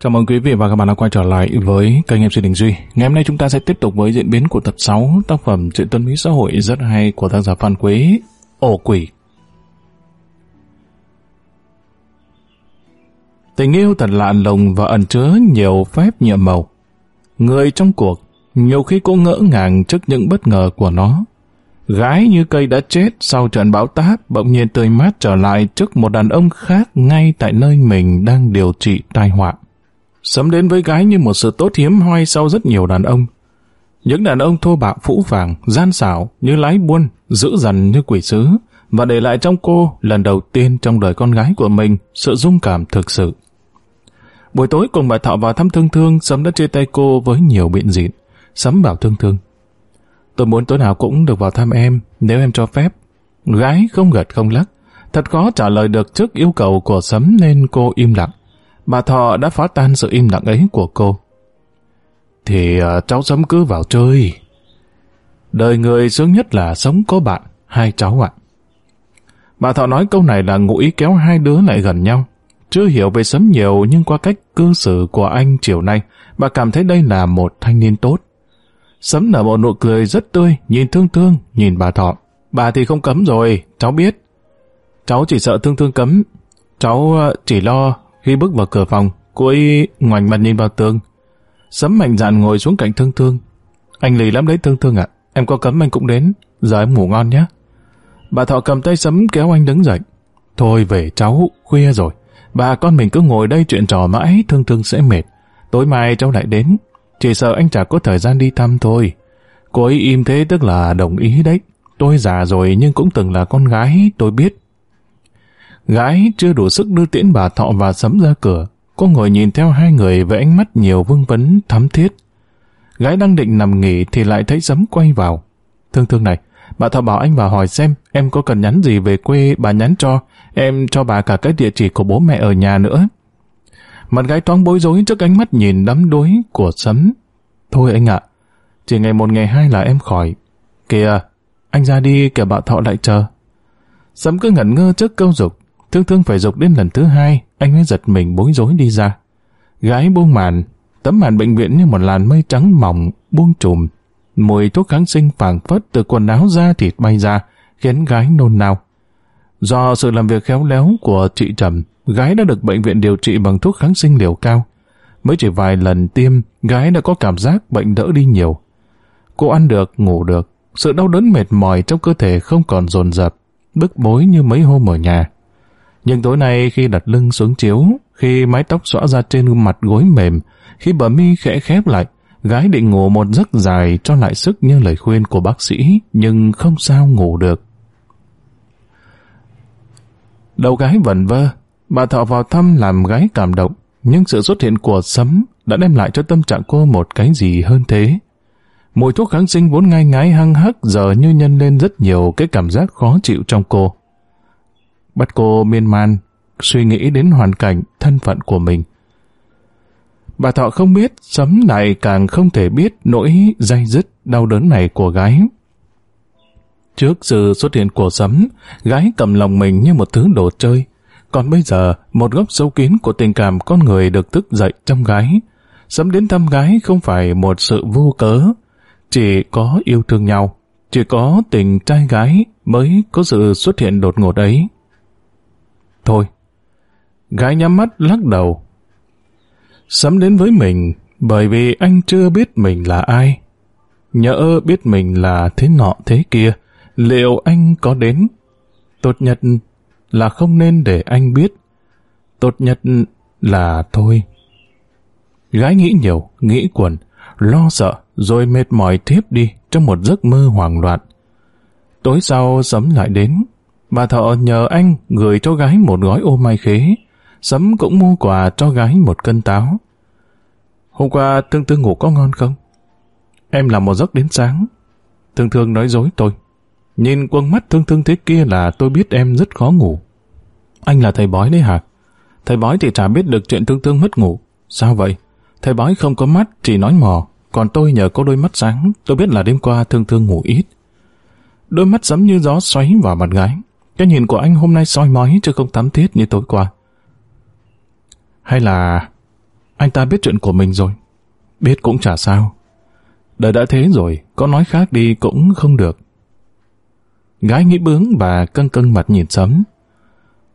Chào mừng quý vị và các bạn đã quay trở lại với kênh MC Đình Duy. Ngày hôm nay chúng ta sẽ tiếp tục với diễn biến của tập 6 tác phẩm Chuyện Tân Mỹ Xã Hội rất hay của tác giả Phan Quế, Ổ Quỷ. Tình yêu thật lạ lùng và ẩn chứa nhiều phép nhiệm màu. Người trong cuộc, nhiều khi cũng ngỡ ngàng trước những bất ngờ của nó. Gái như cây đã chết sau trận bão táp bỗng nhiên tươi mát trở lại trước một đàn ông khác ngay tại nơi mình đang điều trị tai họa. Sấm đến với gái như một sự tốt hiếm hoi sau rất nhiều đàn ông. Những đàn ông thô bạo phũ phàng, gian xảo như lái buôn, dữ dằn như quỷ sứ, và để lại trong cô lần đầu tiên trong đời con gái của mình sự dung cảm thực sự. Buổi tối cùng bà Thọ vào thăm Thương Thương, Sấm đã chia tay cô với nhiều biện diện. Sấm bảo Thương Thương. Tôi muốn tối nào cũng được vào thăm em, nếu em cho phép. Gái không gật không lắc. Thật khó trả lời được trước yêu cầu của Sấm nên cô im lặng. Bà Thọ đã phá tan sự im lặng ấy của cô. Thì uh, cháu sớm cứ vào chơi. Đời người sướng nhất là sống có bạn, hai cháu ạ. Bà Thọ nói câu này là ngụ ý kéo hai đứa lại gần nhau. Chưa hiểu về sớm nhiều nhưng qua cách cư xử của anh chiều nay, bà cảm thấy đây là một thanh niên tốt. Sấm nở một nụ cười rất tươi, nhìn thương thương, nhìn bà Thọ. Bà thì không cấm rồi, cháu biết. Cháu chỉ sợ thương thương cấm. Cháu ờ, chỉ lo khi bước vào cửa phòng, cô ấy ngoảnh mặt nhìn vào tường. Sấm mạnh dạn ngồi xuống cạnh thương thương. Anh lì lắm đấy thương thương ạ. Em có cấm anh cũng đến. Giờ em ngủ ngon nhé. Bà Thọ cầm tay Sấm kéo anh đứng dậy. Thôi về cháu, khuya rồi. Bà con mình cứ ngồi đây chuyện trò mãi, thương thương sẽ mệt. Tối mai cháu lại đến. Chỉ sợ anh chả có thời gian đi thăm thôi. Cô ấy im thế tức là đồng ý đấy. Tôi già rồi nhưng cũng từng là con gái, tôi biết. Gái chưa đủ sức đưa tiễn bà Thọ và Sấm ra cửa. Cô ngồi nhìn theo hai người với ánh mắt nhiều vương vấn, thắm thiết. Gái đang định nằm nghỉ thì lại thấy Sấm quay vào. Thương thương này, bà Thọ bảo anh vào hỏi xem em có cần nhắn gì về quê bà nhắn cho. Em cho bà cả cái địa chỉ của bố mẹ ở nhà nữa. Mặt gái toán bối rối trước ánh mắt nhìn đắm đuối của Sấm. Thôi anh ạ, chỉ ngày một ngày hai là em khỏi. Kìa, anh ra đi kìa bà Thọ lại chờ. Sấm cứ ngẩn ngơ trước câu dục Thương thương phải dục đến lần thứ hai, anh mới giật mình bối rối đi ra. Gái buông màn, tấm màn bệnh viện như một làn mây trắng mỏng, buông trùm. Mùi thuốc kháng sinh phảng phất từ quần áo da thịt bay ra, khiến gái nôn nao. Do sự làm việc khéo léo của chị Trầm, gái đã được bệnh viện điều trị bằng thuốc kháng sinh liều cao. Mới chỉ vài lần tiêm, gái đã có cảm giác bệnh đỡ đi nhiều. Cô ăn được, ngủ được, sự đau đớn mệt mỏi trong cơ thể không còn dồn dập, bức bối như mấy hôm ở nhà. Nhưng tối nay khi đặt lưng xuống chiếu, khi mái tóc xõa ra trên mặt gối mềm, khi bờ mi khẽ khép lại, gái định ngủ một giấc dài cho lại sức như lời khuyên của bác sĩ, nhưng không sao ngủ được. Đầu gái vẩn vơ, bà thọ vào thăm làm gái cảm động, nhưng sự xuất hiện của sấm đã đem lại cho tâm trạng cô một cái gì hơn thế. Mùi thuốc kháng sinh vốn ngai ngái hăng hắc giờ như nhân lên rất nhiều cái cảm giác khó chịu trong cô bắt cô miên man, suy nghĩ đến hoàn cảnh, thân phận của mình. Bà Thọ không biết, Sấm này càng không thể biết nỗi dây dứt, đau đớn này của gái. Trước sự xuất hiện của Sấm, gái cầm lòng mình như một thứ đồ chơi. Còn bây giờ, một góc sâu kín của tình cảm con người được thức dậy trong gái. Sấm đến thăm gái không phải một sự vô cớ, chỉ có yêu thương nhau, chỉ có tình trai gái mới có sự xuất hiện đột ngột ấy thôi. Gái nhắm mắt lắc đầu. Sấm đến với mình bởi vì anh chưa biết mình là ai. Nhỡ biết mình là thế nọ thế kia, liệu anh có đến? Tốt nhất là không nên để anh biết. Tốt nhất là thôi. Gái nghĩ nhiều, nghĩ quẩn, lo sợ, rồi mệt mỏi thiếp đi trong một giấc mơ hoảng loạn. Tối sau sấm lại đến, Bà thọ nhờ anh gửi cho gái một gói ô mai khế. Sấm cũng mua quà cho gái một cân táo. Hôm qua Thương Thương ngủ có ngon không? Em làm một giấc đến sáng. Thương Thương nói dối tôi. Nhìn quân mắt Thương Thương thế kia là tôi biết em rất khó ngủ. Anh là thầy bói đấy hả? Thầy bói thì chả biết được chuyện Thương Thương mất ngủ. Sao vậy? Thầy bói không có mắt, chỉ nói mò. Còn tôi nhờ có đôi mắt sáng, tôi biết là đêm qua Thương Thương ngủ ít. Đôi mắt sấm như gió xoáy vào mặt gái. Cái nhìn của anh hôm nay soi mói chứ không tắm thiết như tối qua. Hay là anh ta biết chuyện của mình rồi? Biết cũng chả sao. Đời đã thế rồi, có nói khác đi cũng không được. Gái nghĩ bướng và căng căng mặt nhìn sấm.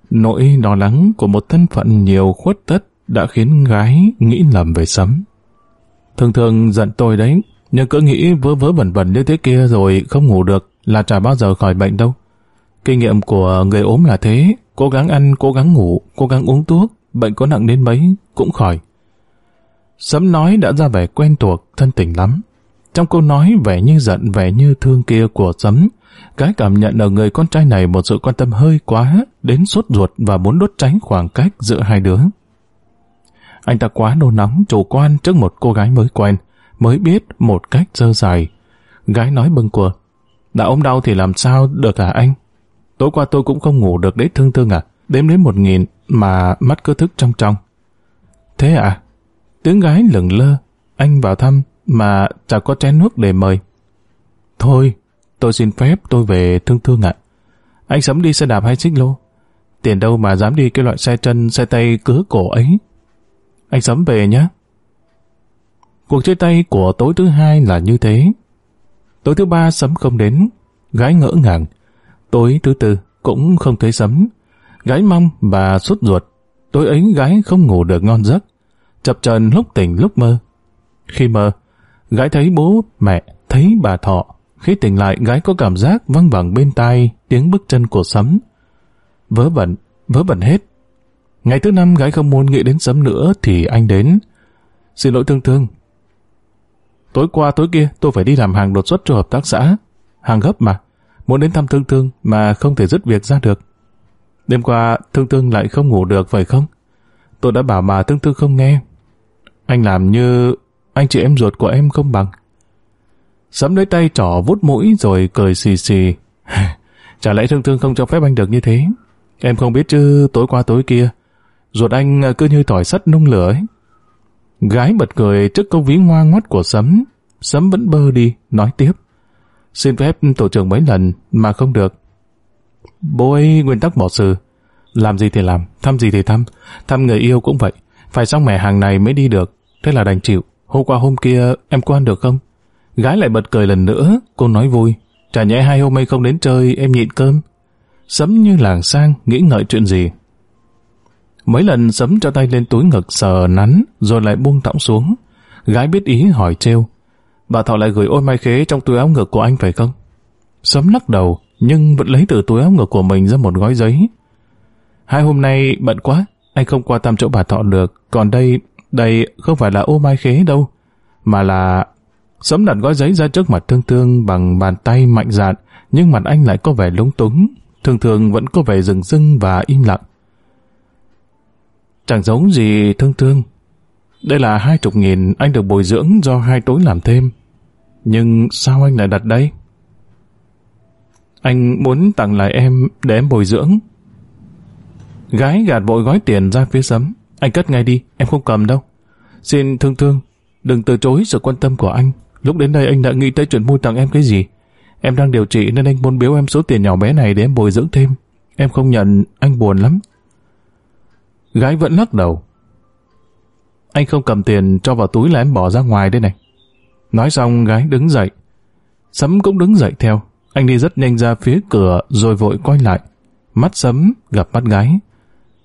Nỗi lo lắng của một thân phận nhiều khuất tất đã khiến gái nghĩ lầm về sấm. Thường thường giận tôi đấy, nhưng cứ nghĩ vớ vớ vẩn vẩn như thế kia rồi không ngủ được là chả bao giờ khỏi bệnh đâu. Kinh nghiệm của người ốm là thế, cố gắng ăn, cố gắng ngủ, cố gắng uống thuốc, bệnh có nặng đến mấy cũng khỏi. Sấm nói đã ra vẻ quen thuộc, thân tình lắm. Trong câu nói vẻ như giận, vẻ như thương kia của Sấm, cái cảm nhận ở người con trai này một sự quan tâm hơi quá, đến sốt ruột và muốn đốt tránh khoảng cách giữa hai đứa. Anh ta quá nôn nóng, chủ quan trước một cô gái mới quen, mới biết một cách dơ dài. Gái nói bâng quờ. Đã ốm đau thì làm sao được hả anh? Tối qua tôi cũng không ngủ được đấy thương thương à. Đếm đến một nghìn mà mắt cứ thức trong trong. Thế à? Tiếng gái lửng lơ. Anh vào thăm mà chẳng có chén nước để mời. Thôi, tôi xin phép tôi về thương thương ạ. Anh sắm đi xe đạp hay xích lô? Tiền đâu mà dám đi cái loại xe chân, xe tay cứa cổ ấy. Anh sắm về nhé. Cuộc chơi tay của tối thứ hai là như thế. Tối thứ ba sấm không đến, gái ngỡ ngàng. Tối thứ tư cũng không thấy sấm. Gái mong và sốt ruột. Tối ấy gái không ngủ được ngon giấc. Chập chờn lúc tỉnh lúc mơ. Khi mơ, gái thấy bố, mẹ, thấy bà thọ. Khi tỉnh lại, gái có cảm giác văng vẳng bên tai tiếng bước chân của sấm. Vớ vẩn, vớ vẩn hết. Ngày thứ năm gái không muốn nghĩ đến sấm nữa thì anh đến. Xin lỗi thương thương, Tối qua tối kia tôi phải đi làm hàng đột xuất cho hợp tác xã. Hàng gấp mà. Muốn đến thăm Thương Thương mà không thể dứt việc ra được. Đêm qua Thương Thương lại không ngủ được phải không? Tôi đã bảo mà Thương Thương không nghe. Anh làm như anh chị em ruột của em không bằng. Sấm lấy tay trỏ vút mũi rồi cười xì xì. Chả lẽ Thương Thương không cho phép anh được như thế? Em không biết chứ tối qua tối kia ruột anh cứ như tỏi sắt nung lửa ấy. Gái bật cười trước câu ví ngoan ngoắt của Sấm. Sấm vẫn bơ đi, nói tiếp. Xin phép tổ trưởng mấy lần mà không được. Bố ấy nguyên tắc bỏ sự. Làm gì thì làm, thăm gì thì thăm. Thăm người yêu cũng vậy. Phải xong mẻ hàng này mới đi được. Thế là đành chịu. Hôm qua hôm kia em có ăn được không? Gái lại bật cười lần nữa. Cô nói vui. Chả nhẽ hai hôm nay không đến chơi em nhịn cơm. Sấm như làng sang, nghĩ ngợi chuyện gì. Mấy lần sấm cho tay lên túi ngực sờ nắn, rồi lại buông thõng xuống. Gái biết ý hỏi trêu. Bà Thọ lại gửi ôi mai khế trong túi áo ngực của anh phải không? Sấm lắc đầu, nhưng vẫn lấy từ túi áo ngực của mình ra một gói giấy. Hai hôm nay bận quá, anh không qua thăm chỗ bà Thọ được. Còn đây, đây không phải là ô mai khế đâu, mà là... Sấm đặt gói giấy ra trước mặt thương thương bằng bàn tay mạnh dạn, nhưng mặt anh lại có vẻ lúng túng. Thường thường vẫn có vẻ rừng rưng và im lặng. Chẳng giống gì thương thương. Đây là hai chục nghìn anh được bồi dưỡng do hai tối làm thêm. Nhưng sao anh lại đặt đây? Anh muốn tặng lại em để em bồi dưỡng. Gái gạt vội gói tiền ra phía sấm. Anh cất ngay đi, em không cầm đâu. Xin thương thương, đừng từ chối sự quan tâm của anh. Lúc đến đây anh đã nghĩ tới chuyện mua tặng em cái gì. Em đang điều trị nên anh muốn biếu em số tiền nhỏ bé này để em bồi dưỡng thêm. Em không nhận, anh buồn lắm. Gái vẫn lắc đầu. Anh không cầm tiền cho vào túi là em bỏ ra ngoài đây này. Nói xong gái đứng dậy. Sấm cũng đứng dậy theo. Anh đi rất nhanh ra phía cửa rồi vội quay lại. Mắt sấm gặp mắt gái.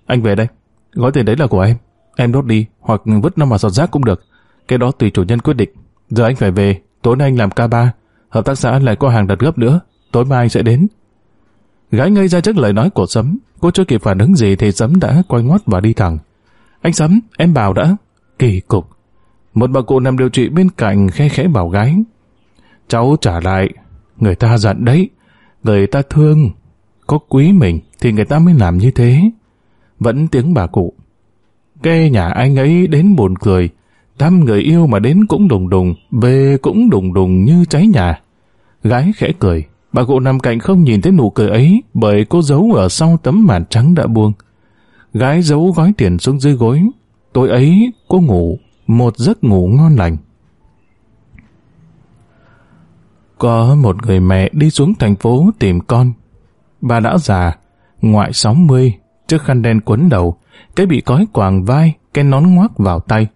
Anh về đây. Gói tiền đấy là của em. Em đốt đi hoặc vứt nó vào giọt rác cũng được. Cái đó tùy chủ nhân quyết định. Giờ anh phải về. Tối nay anh làm K3. Hợp tác xã lại có hàng đặt gấp nữa. Tối mai anh sẽ đến. Gái ngây ra trước lời nói của Sấm. Cô chưa kịp phản ứng gì thì Sấm đã quay ngoắt và đi thẳng. Anh Sấm, em bảo đã. Kỳ cục. Một bà cụ nằm điều trị bên cạnh khẽ khẽ bảo gái. Cháu trả lại. Người ta giận đấy. Người ta thương. Có quý mình thì người ta mới làm như thế. Vẫn tiếng bà cụ. Cái nhà anh ấy đến buồn cười. Thăm người yêu mà đến cũng đùng đùng, về cũng đùng đùng như cháy nhà. Gái khẽ cười, Bà cụ nằm cạnh không nhìn thấy nụ cười ấy bởi cô giấu ở sau tấm màn trắng đã buông. Gái giấu gói tiền xuống dưới gối. Tối ấy cô ngủ, một giấc ngủ ngon lành. Có một người mẹ đi xuống thành phố tìm con. Bà đã già, ngoại 60, chiếc khăn đen quấn đầu, cái bị cói quàng vai, cái nón ngoác vào tay.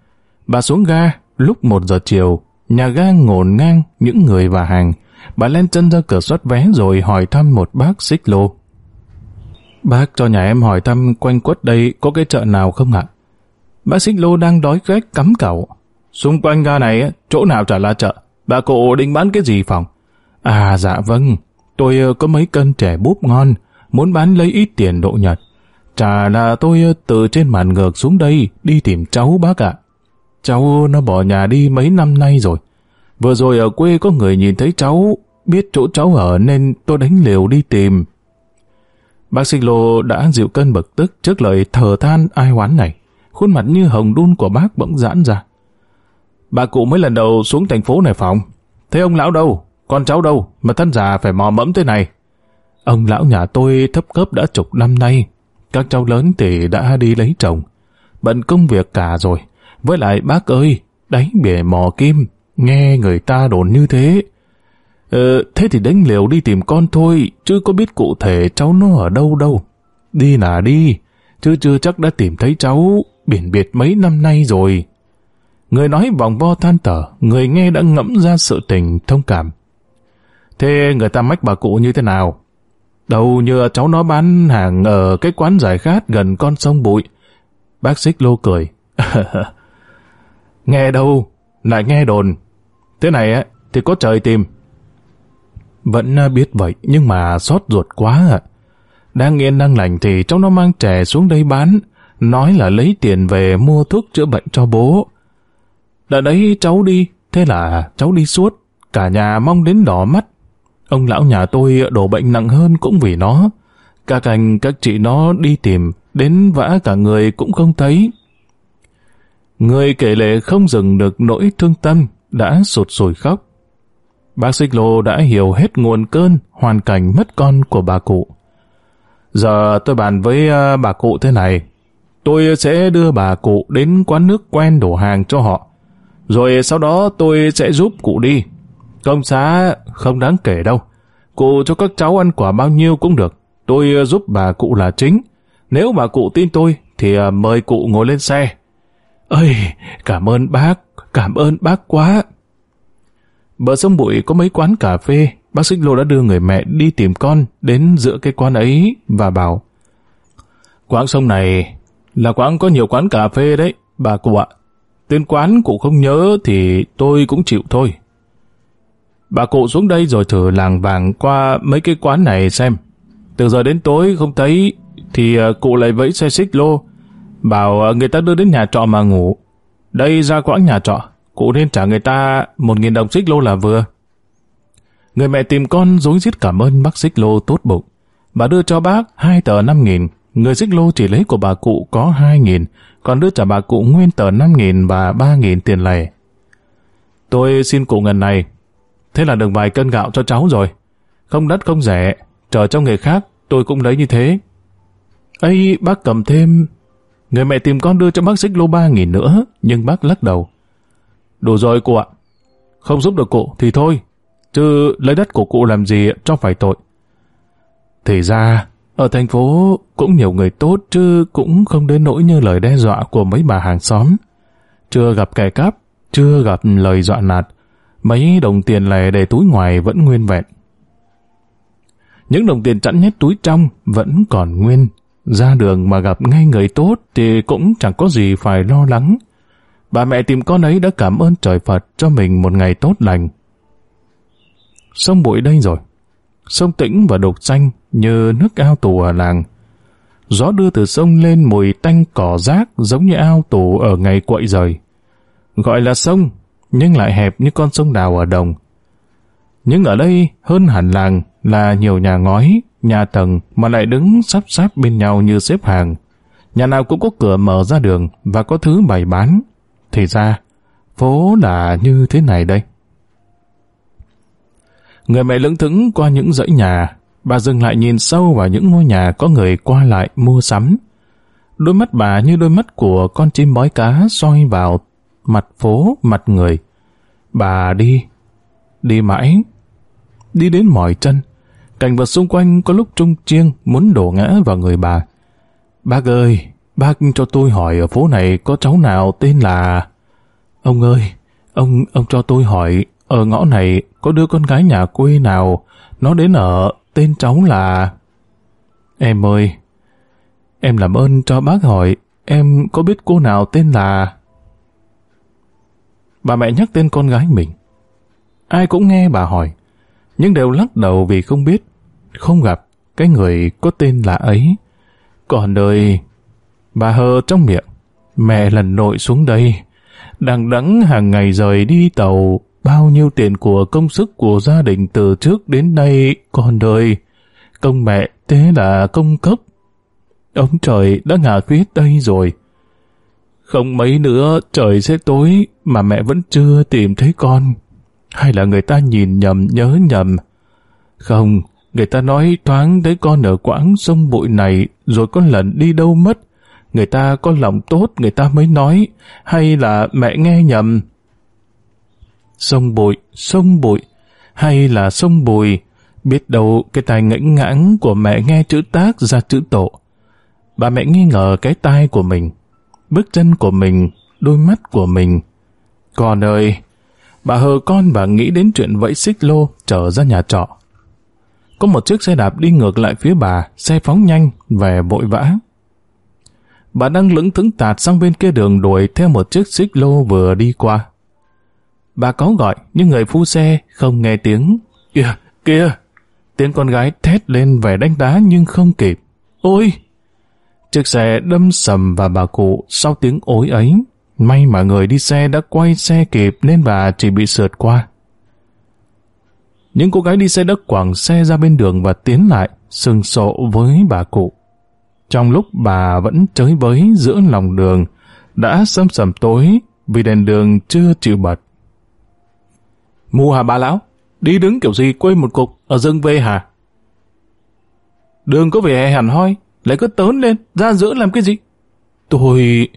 Bà xuống ga, lúc 1 giờ chiều, nhà ga ngổn ngang những người và hàng. Bà lên chân ra cửa soát vé rồi hỏi thăm một bác xích lô. Bác cho nhà em hỏi thăm quanh quất đây có cái chợ nào không ạ? Bác xích lô đang đói ghét cắm cẩu. Xung quanh ga này, chỗ nào chả là chợ. Bà cụ định bán cái gì phòng? À dạ vâng, tôi ờ, có mấy cân trẻ búp ngon, muốn bán lấy ít tiền độ nhật. Chả là tôi ờ, từ trên màn ngược xuống đây đi tìm cháu bác ạ. Cháu nó bỏ nhà đi mấy năm nay rồi. Vừa rồi ở quê có người nhìn thấy cháu, biết chỗ cháu ở nên tôi đánh liều đi tìm. Bác Xích lô đã dịu cơn bực tức trước lời thờ than ai oán này. Khuôn mặt như hồng đun của bác bỗng giãn ra. Bà cụ mới lần đầu xuống thành phố này phòng. Thế ông lão đâu? Con cháu đâu? Mà thân già phải mò mẫm thế này. Ông lão nhà tôi thấp cấp đã chục năm nay. Các cháu lớn thì đã đi lấy chồng. Bận công việc cả rồi. Với lại bác ơi, đánh bể mò kim, nghe người ta đồn như thế. Ờ, thế thì đánh liều đi tìm con thôi, chứ có biết cụ thể cháu nó ở đâu đâu. Đi là đi, chứ chưa chắc đã tìm thấy cháu, biển biệt mấy năm nay rồi. Người nói vòng vo than tở, người nghe đã ngẫm ra sự tình thông cảm. Thế người ta mách bà cụ như thế nào? Đâu như cháu nó bán hàng ở cái quán giải khát gần con sông bụi. Bác xích lô cười. nghe đâu, lại nghe đồn. Thế này á, thì có trời tìm. Vẫn biết vậy, nhưng mà xót ruột quá ạ. Đang yên đang lành thì cháu nó mang trẻ xuống đây bán, nói là lấy tiền về mua thuốc chữa bệnh cho bố. Đã đấy cháu đi, thế là cháu đi suốt, cả nhà mong đến đỏ mắt. Ông lão nhà tôi đổ bệnh nặng hơn cũng vì nó. Các anh các chị nó đi tìm, đến vã cả người cũng không thấy. Người kể lệ không dừng được nỗi thương tâm, đã sụt sùi khóc. Bác Xích Lô đã hiểu hết nguồn cơn, hoàn cảnh mất con của bà cụ. Giờ tôi bàn với à, bà cụ thế này. Tôi sẽ đưa bà cụ đến quán nước quen đổ hàng cho họ. Rồi sau đó tôi sẽ giúp cụ đi. Công xá không đáng kể đâu. Cụ cho các cháu ăn quả bao nhiêu cũng được. Tôi giúp bà cụ là chính. Nếu bà cụ tin tôi, thì à, mời cụ ngồi lên xe. Ơi, cảm ơn bác, cảm ơn bác quá. Bờ sông Bụi có mấy quán cà phê, bác Xích Lô đã đưa người mẹ đi tìm con đến giữa cái quán ấy và bảo Quán sông này là quán có nhiều quán cà phê đấy, bà cụ ạ. Tên quán cụ không nhớ thì tôi cũng chịu thôi. Bà cụ xuống đây rồi thử làng vàng qua mấy cái quán này xem. Từ giờ đến tối không thấy thì à, cụ lại vẫy xe xích lô bảo à, người ta đưa đến nhà trọ mà ngủ. Đây ra quãng nhà trọ, cụ nên trả người ta một nghìn đồng xích lô là vừa. Người mẹ tìm con dối rít cảm ơn bác xích lô tốt bụng. Bà đưa cho bác hai tờ năm nghìn, người xích lô chỉ lấy của bà cụ có hai nghìn, còn đưa trả bà cụ nguyên tờ năm nghìn và ba nghìn tiền lẻ. Tôi xin cụ ngần này, thế là được vài cân gạo cho cháu rồi. Không đắt không rẻ, chờ cho người khác tôi cũng lấy như thế. ấy bác cầm thêm Người mẹ tìm con đưa cho bác xích lô ba nghìn nữa, nhưng bác lắc đầu. Đủ rồi cụ ạ. Không giúp được cụ thì thôi, chứ lấy đất của cụ làm gì cho phải tội. Thì ra, ở thành phố cũng nhiều người tốt chứ cũng không đến nỗi như lời đe dọa của mấy bà hàng xóm. Chưa gặp kẻ cắp, chưa gặp lời dọa nạt, mấy đồng tiền lẻ để túi ngoài vẫn nguyên vẹn. Những đồng tiền chẵn nhất túi trong vẫn còn nguyên, ra đường mà gặp ngay người tốt thì cũng chẳng có gì phải lo lắng. Bà mẹ tìm con ấy đã cảm ơn trời Phật cho mình một ngày tốt lành. xong bụi đây rồi. Sông tĩnh và đục xanh như nước ao tù ở làng. Gió đưa từ sông lên mùi tanh cỏ rác giống như ao tù ở ngày quậy rời. Gọi là sông, nhưng lại hẹp như con sông đào ở đồng. Nhưng ở đây hơn hẳn làng là nhiều nhà ngói, nhà tầng mà lại đứng sắp sắp bên nhau như xếp hàng. Nhà nào cũng có cửa mở ra đường và có thứ bày bán. Thì ra, phố là như thế này đây. Người mẹ lững thững qua những dãy nhà, bà dừng lại nhìn sâu vào những ngôi nhà có người qua lại mua sắm. Đôi mắt bà như đôi mắt của con chim bói cá soi vào mặt phố, mặt người. Bà đi, đi mãi, đi đến mỏi chân, Cảnh vật xung quanh có lúc trung chiêng muốn đổ ngã vào người bà. Bác ơi, bác cho tôi hỏi ở phố này có cháu nào tên là... Ông ơi, ông ông cho tôi hỏi ở ngõ này có đứa con gái nhà quê nào nó đến ở tên cháu là... Em ơi, em làm ơn cho bác hỏi em có biết cô nào tên là... Bà mẹ nhắc tên con gái mình. Ai cũng nghe bà hỏi, nhưng đều lắc đầu vì không biết, không gặp cái người có tên là ấy. Còn đời, bà hờ trong miệng, mẹ lần nội xuống đây, đằng đẵng hàng ngày rời đi tàu, bao nhiêu tiền của công sức của gia đình từ trước đến nay còn đời. Công mẹ thế là công cấp. Ông trời đã ngả khuyết đây rồi. Không mấy nữa trời sẽ tối mà mẹ vẫn chưa tìm thấy con. Hay là người ta nhìn nhầm nhớ nhầm. Không, người ta nói thoáng thấy con ở quãng sông bụi này rồi có lần đi đâu mất. Người ta có lòng tốt người ta mới nói. Hay là mẹ nghe nhầm. Sông bụi, sông bụi. Hay là sông bùi, Biết đâu cái tai ngẫnh ngãng của mẹ nghe chữ tác ra chữ tổ. Bà mẹ nghi ngờ cái tai của mình bước chân của mình, đôi mắt của mình. Con ơi, bà hờ con và nghĩ đến chuyện vẫy xích lô trở ra nhà trọ. Có một chiếc xe đạp đi ngược lại phía bà, xe phóng nhanh, về vội vã. Bà đang lững thững tạt sang bên kia đường đuổi theo một chiếc xích lô vừa đi qua. Bà có gọi, nhưng người phu xe không nghe tiếng. Kìa, kìa! Tiếng con gái thét lên vẻ đánh đá nhưng không kịp. Ôi! Chiếc xe đâm sầm vào bà cụ sau tiếng ối ấy. May mà người đi xe đã quay xe kịp nên bà chỉ bị sượt qua. Những cô gái đi xe đất quẳng xe ra bên đường và tiến lại, sừng sộ với bà cụ. Trong lúc bà vẫn chới với giữa lòng đường, đã sâm sầm tối vì đèn đường chưa chịu bật. Mù hả bà lão? Đi đứng kiểu gì quê một cục ở rừng về hả? Đường có vẻ hẳn hoi, lại cứ tớn lên, ra giữa làm cái gì? Tôi...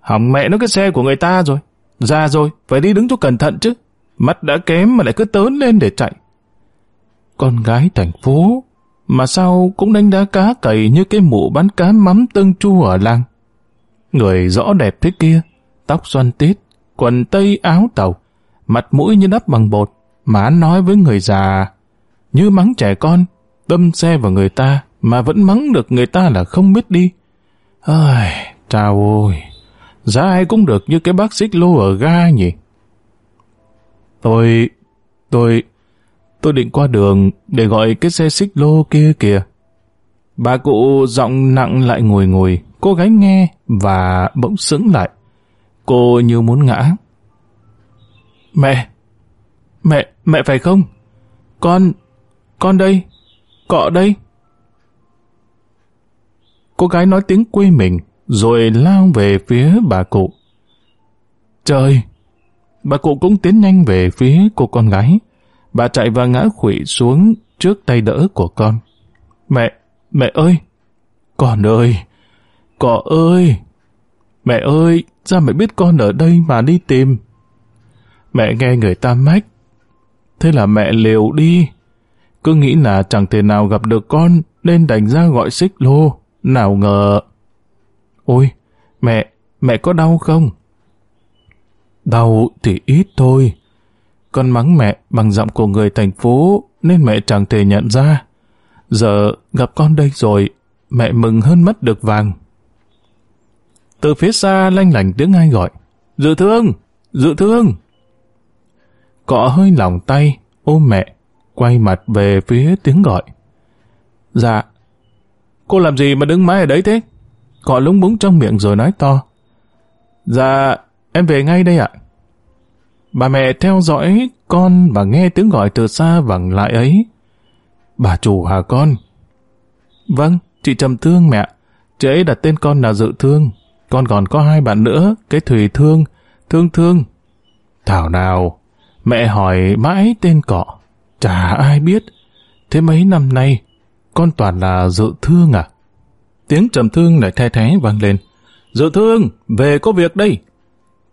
Hỏng mẹ nó cái xe của người ta rồi. Ra rồi, phải đi đứng cho cẩn thận chứ. Mắt đã kém mà lại cứ tớn lên để chạy. Con gái thành phố, mà sao cũng đánh đá cá cầy như cái mụ bán cá mắm tương chu ở làng. Người rõ đẹp thế kia, tóc xoăn tít, quần tây áo tàu, mặt mũi như đắp bằng bột, mà nói với người già, như mắng trẻ con, tâm xe vào người ta, mà vẫn mắng được người ta là không biết đi. ôi, chào ôi, giá ai cũng được như cái bác xích lô ở ga nhỉ. Tôi, tôi, tôi định qua đường để gọi cái xe xích lô kia kìa. Bà cụ giọng nặng lại ngồi ngồi, cô gái nghe và bỗng sững lại. Cô như muốn ngã. Mẹ, mẹ, mẹ phải không? Con, con đây, cọ đây. Cô gái nói tiếng quê mình, rồi lao về phía bà cụ. Trời! Bà cụ cũng tiến nhanh về phía cô con gái. Bà chạy và ngã khủy xuống trước tay đỡ của con. Mẹ! Mẹ ơi! Con ơi! Cọ ơi! Mẹ ơi! Sao mẹ biết con ở đây mà đi tìm? Mẹ nghe người ta mách. Thế là mẹ liều đi. Cứ nghĩ là chẳng thể nào gặp được con nên đành ra gọi xích lô. Nào ngờ... Ôi, mẹ, mẹ có đau không? Đau thì ít thôi. Con mắng mẹ bằng giọng của người thành phố nên mẹ chẳng thể nhận ra. Giờ gặp con đây rồi, mẹ mừng hơn mất được vàng. Từ phía xa lanh lành tiếng ai gọi. Dự thương! Dự thương! Cọ hơi lòng tay, ôm mẹ, quay mặt về phía tiếng gọi. Dạ, Cô làm gì mà đứng mãi ở đấy thế? Cọ lúng búng trong miệng rồi nói to. Dạ, em về ngay đây ạ. Bà mẹ theo dõi con và nghe tiếng gọi từ xa vẳng lại ấy. Bà chủ hả con? Vâng, chị trầm thương mẹ. Chị ấy đặt tên con là Dự Thương. Con còn có hai bạn nữa, cái Thùy Thương, Thương Thương. Thảo nào, mẹ hỏi mãi tên cọ. Chả ai biết. Thế mấy năm nay, con toàn là dự thương à? Tiếng trầm thương lại the thế vang lên. Dự thương, về có việc đây.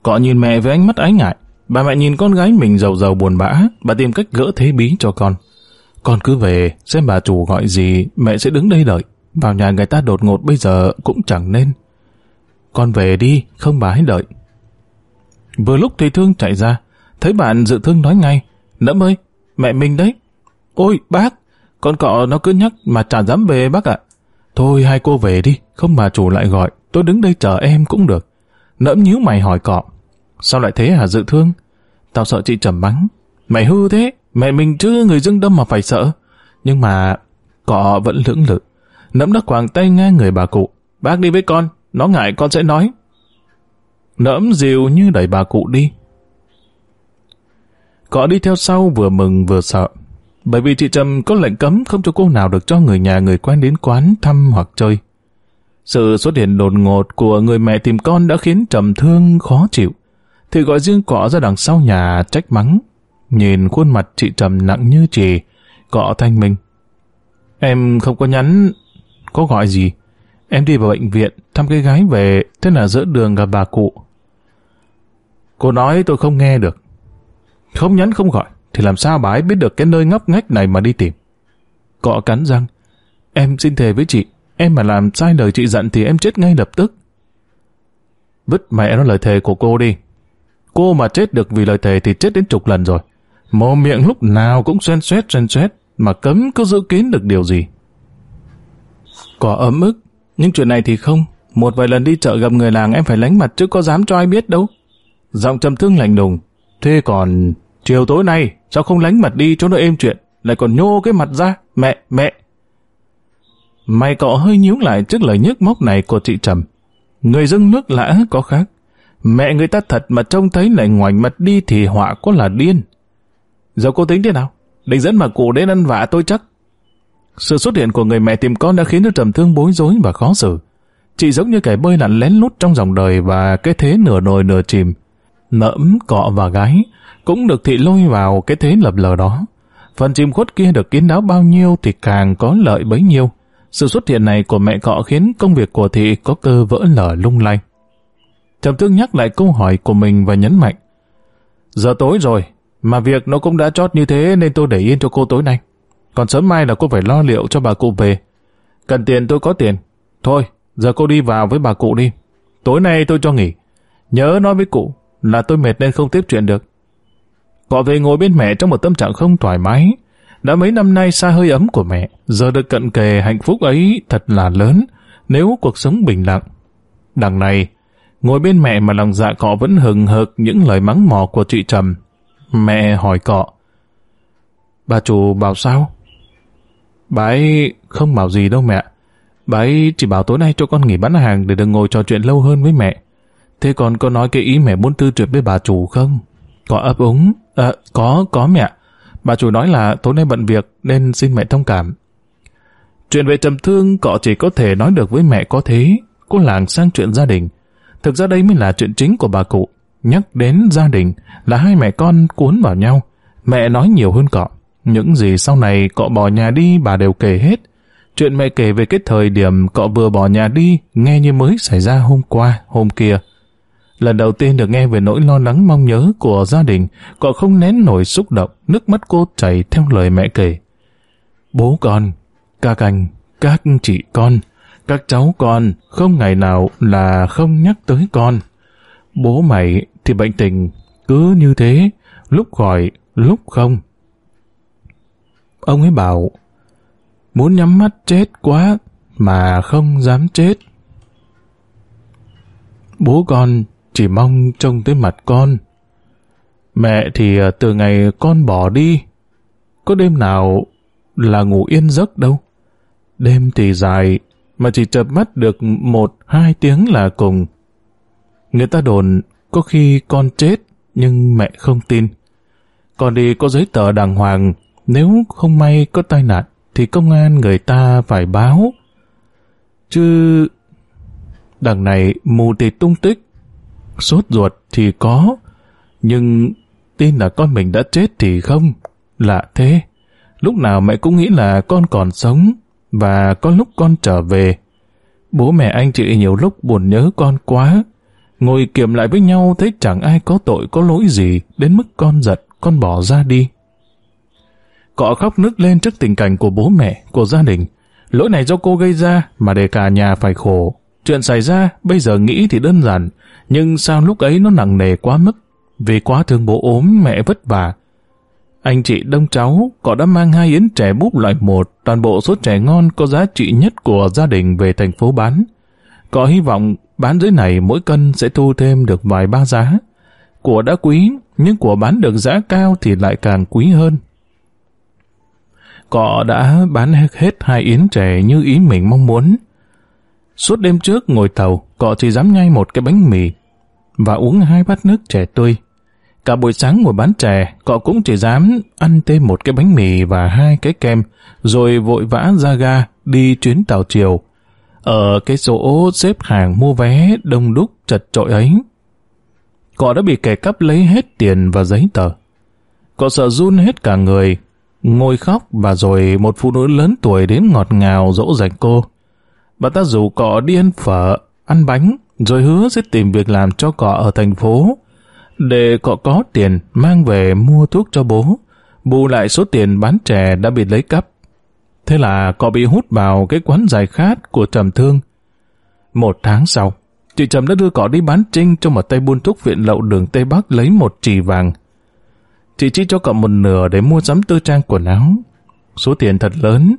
Cọ nhìn mẹ với ánh mắt ái ngại. Bà mẹ nhìn con gái mình giàu giàu buồn bã, bà tìm cách gỡ thế bí cho con. Con cứ về, xem bà chủ gọi gì, mẹ sẽ đứng đây đợi. Vào nhà người ta đột ngột bây giờ cũng chẳng nên. Con về đi, không bà hãy đợi. Vừa lúc thầy thương chạy ra, thấy bạn dự thương nói ngay, Nẫm ơi, mẹ mình đấy. Ôi, bác, con cọ nó cứ nhắc mà chả dám về bác ạ. Thôi hai cô về đi, không bà chủ lại gọi, tôi đứng đây chờ em cũng được. Nẫm nhíu mày hỏi cọ. Sao lại thế hả dự thương? Tao sợ chị trầm mắng. Mày hư thế, mẹ mình chứ người dưng đâm mà phải sợ. Nhưng mà cọ vẫn lưỡng lự. Nẫm đã quàng tay ngang người bà cụ. Bác đi với con, nó ngại con sẽ nói. Nẫm dìu như đẩy bà cụ đi. Cọ đi theo sau vừa mừng vừa sợ. Bởi vì chị Trầm có lệnh cấm không cho cô nào được cho người nhà người quen đến quán thăm hoặc chơi. Sự xuất hiện đột ngột của người mẹ tìm con đã khiến Trầm thương khó chịu. Thì gọi riêng cọ ra đằng sau nhà trách mắng. Nhìn khuôn mặt chị Trầm nặng như trì, cọ thanh minh. Em không có nhắn, có gọi gì. Em đi vào bệnh viện thăm cái gái về, thế là giữa đường gặp bà cụ. Cô nói tôi không nghe được. Không nhắn không gọi, thì làm sao bà ấy biết được cái nơi ngóc ngách này mà đi tìm. Cọ cắn răng. Em xin thề với chị, em mà làm sai lời chị dặn thì em chết ngay lập tức. Vứt mẹ nó lời thề của cô đi. Cô mà chết được vì lời thề thì chết đến chục lần rồi. Mồm miệng lúc nào cũng xoen xoét xoen xoét, mà cấm cứ giữ kín được điều gì. Có ấm ức, nhưng chuyện này thì không. Một vài lần đi chợ gặp người làng em phải lánh mặt chứ có dám cho ai biết đâu. Giọng trầm thương lạnh đùng. Thế còn chiều tối nay sao không lánh mặt đi cho nó êm chuyện, lại còn nhô cái mặt ra, mẹ, mẹ. Mày cọ hơi nhíu lại trước lời nhức móc này của chị Trầm. Người dưng nước lã có khác. Mẹ người ta thật mà trông thấy lại ngoảnh mặt đi thì họa có là điên. Giờ cô tính thế nào? Định dẫn mà cụ đến ăn vạ tôi chắc. Sự xuất hiện của người mẹ tìm con đã khiến cho Trầm Thương bối rối và khó xử. Chị giống như kẻ bơi lặn lén lút trong dòng đời và cái thế nửa nồi nửa chìm. Nỡm, cọ và gái cũng được thị lôi vào cái thế lập lờ đó. Phần chim khuất kia được kiến đáo bao nhiêu thì càng có lợi bấy nhiêu. Sự xuất hiện này của mẹ cọ khiến công việc của thị có cơ vỡ lở lung lay. Trầm Thương nhắc lại câu hỏi của mình và nhấn mạnh. Giờ tối rồi, mà việc nó cũng đã chót như thế nên tôi để yên cho cô tối nay. Còn sớm mai là cô phải lo liệu cho bà cụ về. Cần tiền tôi có tiền. Thôi, giờ cô đi vào với bà cụ đi. Tối nay tôi cho nghỉ. Nhớ nói với cụ là tôi mệt nên không tiếp chuyện được. Cọ về ngồi bên mẹ trong một tâm trạng không thoải mái. Đã mấy năm nay xa hơi ấm của mẹ, giờ được cận kề hạnh phúc ấy thật là lớn nếu cuộc sống bình lặng. Đằng này, ngồi bên mẹ mà lòng dạ cọ vẫn hừng hực những lời mắng mò của chị Trầm. Mẹ hỏi cọ. Bà chủ bảo sao? Bà ấy không bảo gì đâu mẹ. Bà ấy chỉ bảo tối nay cho con nghỉ bán hàng để đừng ngồi trò chuyện lâu hơn với mẹ. Thế còn có nói cái ý mẹ muốn tư truyệt với bà chủ không? Có ấp úng. À, có, có mẹ. Bà chủ nói là tối nay bận việc nên xin mẹ thông cảm. Chuyện về trầm thương cọ chỉ có thể nói được với mẹ có thế. Cô làng sang chuyện gia đình. Thực ra đây mới là chuyện chính của bà cụ. Nhắc đến gia đình là hai mẹ con cuốn vào nhau. Mẹ nói nhiều hơn cọ. Những gì sau này cọ bỏ nhà đi bà đều kể hết. Chuyện mẹ kể về cái thời điểm cọ vừa bỏ nhà đi nghe như mới xảy ra hôm qua, hôm kia. Lần đầu tiên được nghe về nỗi lo lắng mong nhớ của gia đình, cọ không nén nổi xúc động, nước mắt cô chảy theo lời mẹ kể. Bố con, các anh, các chị con, các cháu con không ngày nào là không nhắc tới con. Bố mày thì bệnh tình cứ như thế, lúc gọi, lúc không. Ông ấy bảo, muốn nhắm mắt chết quá mà không dám chết. Bố con chỉ mong trông tới mặt con. Mẹ thì à, từ ngày con bỏ đi, có đêm nào là ngủ yên giấc đâu. Đêm thì dài, mà chỉ chợp mắt được một, hai tiếng là cùng. Người ta đồn có khi con chết, nhưng mẹ không tin. Còn đi có giấy tờ đàng hoàng, nếu không may có tai nạn, thì công an người ta phải báo. Chứ đằng này mù tịt tung tích, sốt ruột thì có, nhưng tin là con mình đã chết thì không, lạ thế. Lúc nào mẹ cũng nghĩ là con còn sống, và có lúc con trở về. Bố mẹ anh chị nhiều lúc buồn nhớ con quá, ngồi kiểm lại với nhau thấy chẳng ai có tội có lỗi gì đến mức con giật, con bỏ ra đi. Cọ khóc nức lên trước tình cảnh của bố mẹ, của gia đình. Lỗi này do cô gây ra mà để cả nhà phải khổ. Chuyện xảy ra, bây giờ nghĩ thì đơn giản, nhưng sao lúc ấy nó nặng nề quá mức? Vì quá thương bố ốm, mẹ vất vả. Anh chị đông cháu, cọ đã mang hai yến trẻ búp loại một, toàn bộ số trẻ ngon có giá trị nhất của gia đình về thành phố bán. Cọ hy vọng bán dưới này mỗi cân sẽ thu thêm được vài ba giá. Của đã quý, nhưng của bán được giá cao thì lại càng quý hơn. Cọ đã bán hết hai yến trẻ như ý mình mong muốn. Suốt đêm trước ngồi tàu, cọ chỉ dám nhai một cái bánh mì và uống hai bát nước chè tươi. Cả buổi sáng ngồi bán chè, cọ cũng chỉ dám ăn thêm một cái bánh mì và hai cái kem, rồi vội vã ra ga đi chuyến tàu chiều. Ở cái chỗ xếp hàng mua vé đông đúc chật trội ấy, cọ đã bị kẻ cắp lấy hết tiền và giấy tờ. Cọ sợ run hết cả người, ngồi khóc và rồi một phụ nữ lớn tuổi đến ngọt ngào dỗ dành cô. Bà ta rủ cọ đi ăn phở, ăn bánh, rồi hứa sẽ tìm việc làm cho cọ ở thành phố, để cọ có tiền mang về mua thuốc cho bố, bù lại số tiền bán trẻ đã bị lấy cắp. Thế là cọ bị hút vào cái quán giải khát của Trầm Thương. Một tháng sau, chị Trầm đã đưa cọ đi bán trinh cho một tay buôn thuốc viện lậu đường Tây Bắc lấy một chỉ vàng. Chị chỉ cho cọ một nửa để mua sắm tư trang quần áo. Số tiền thật lớn.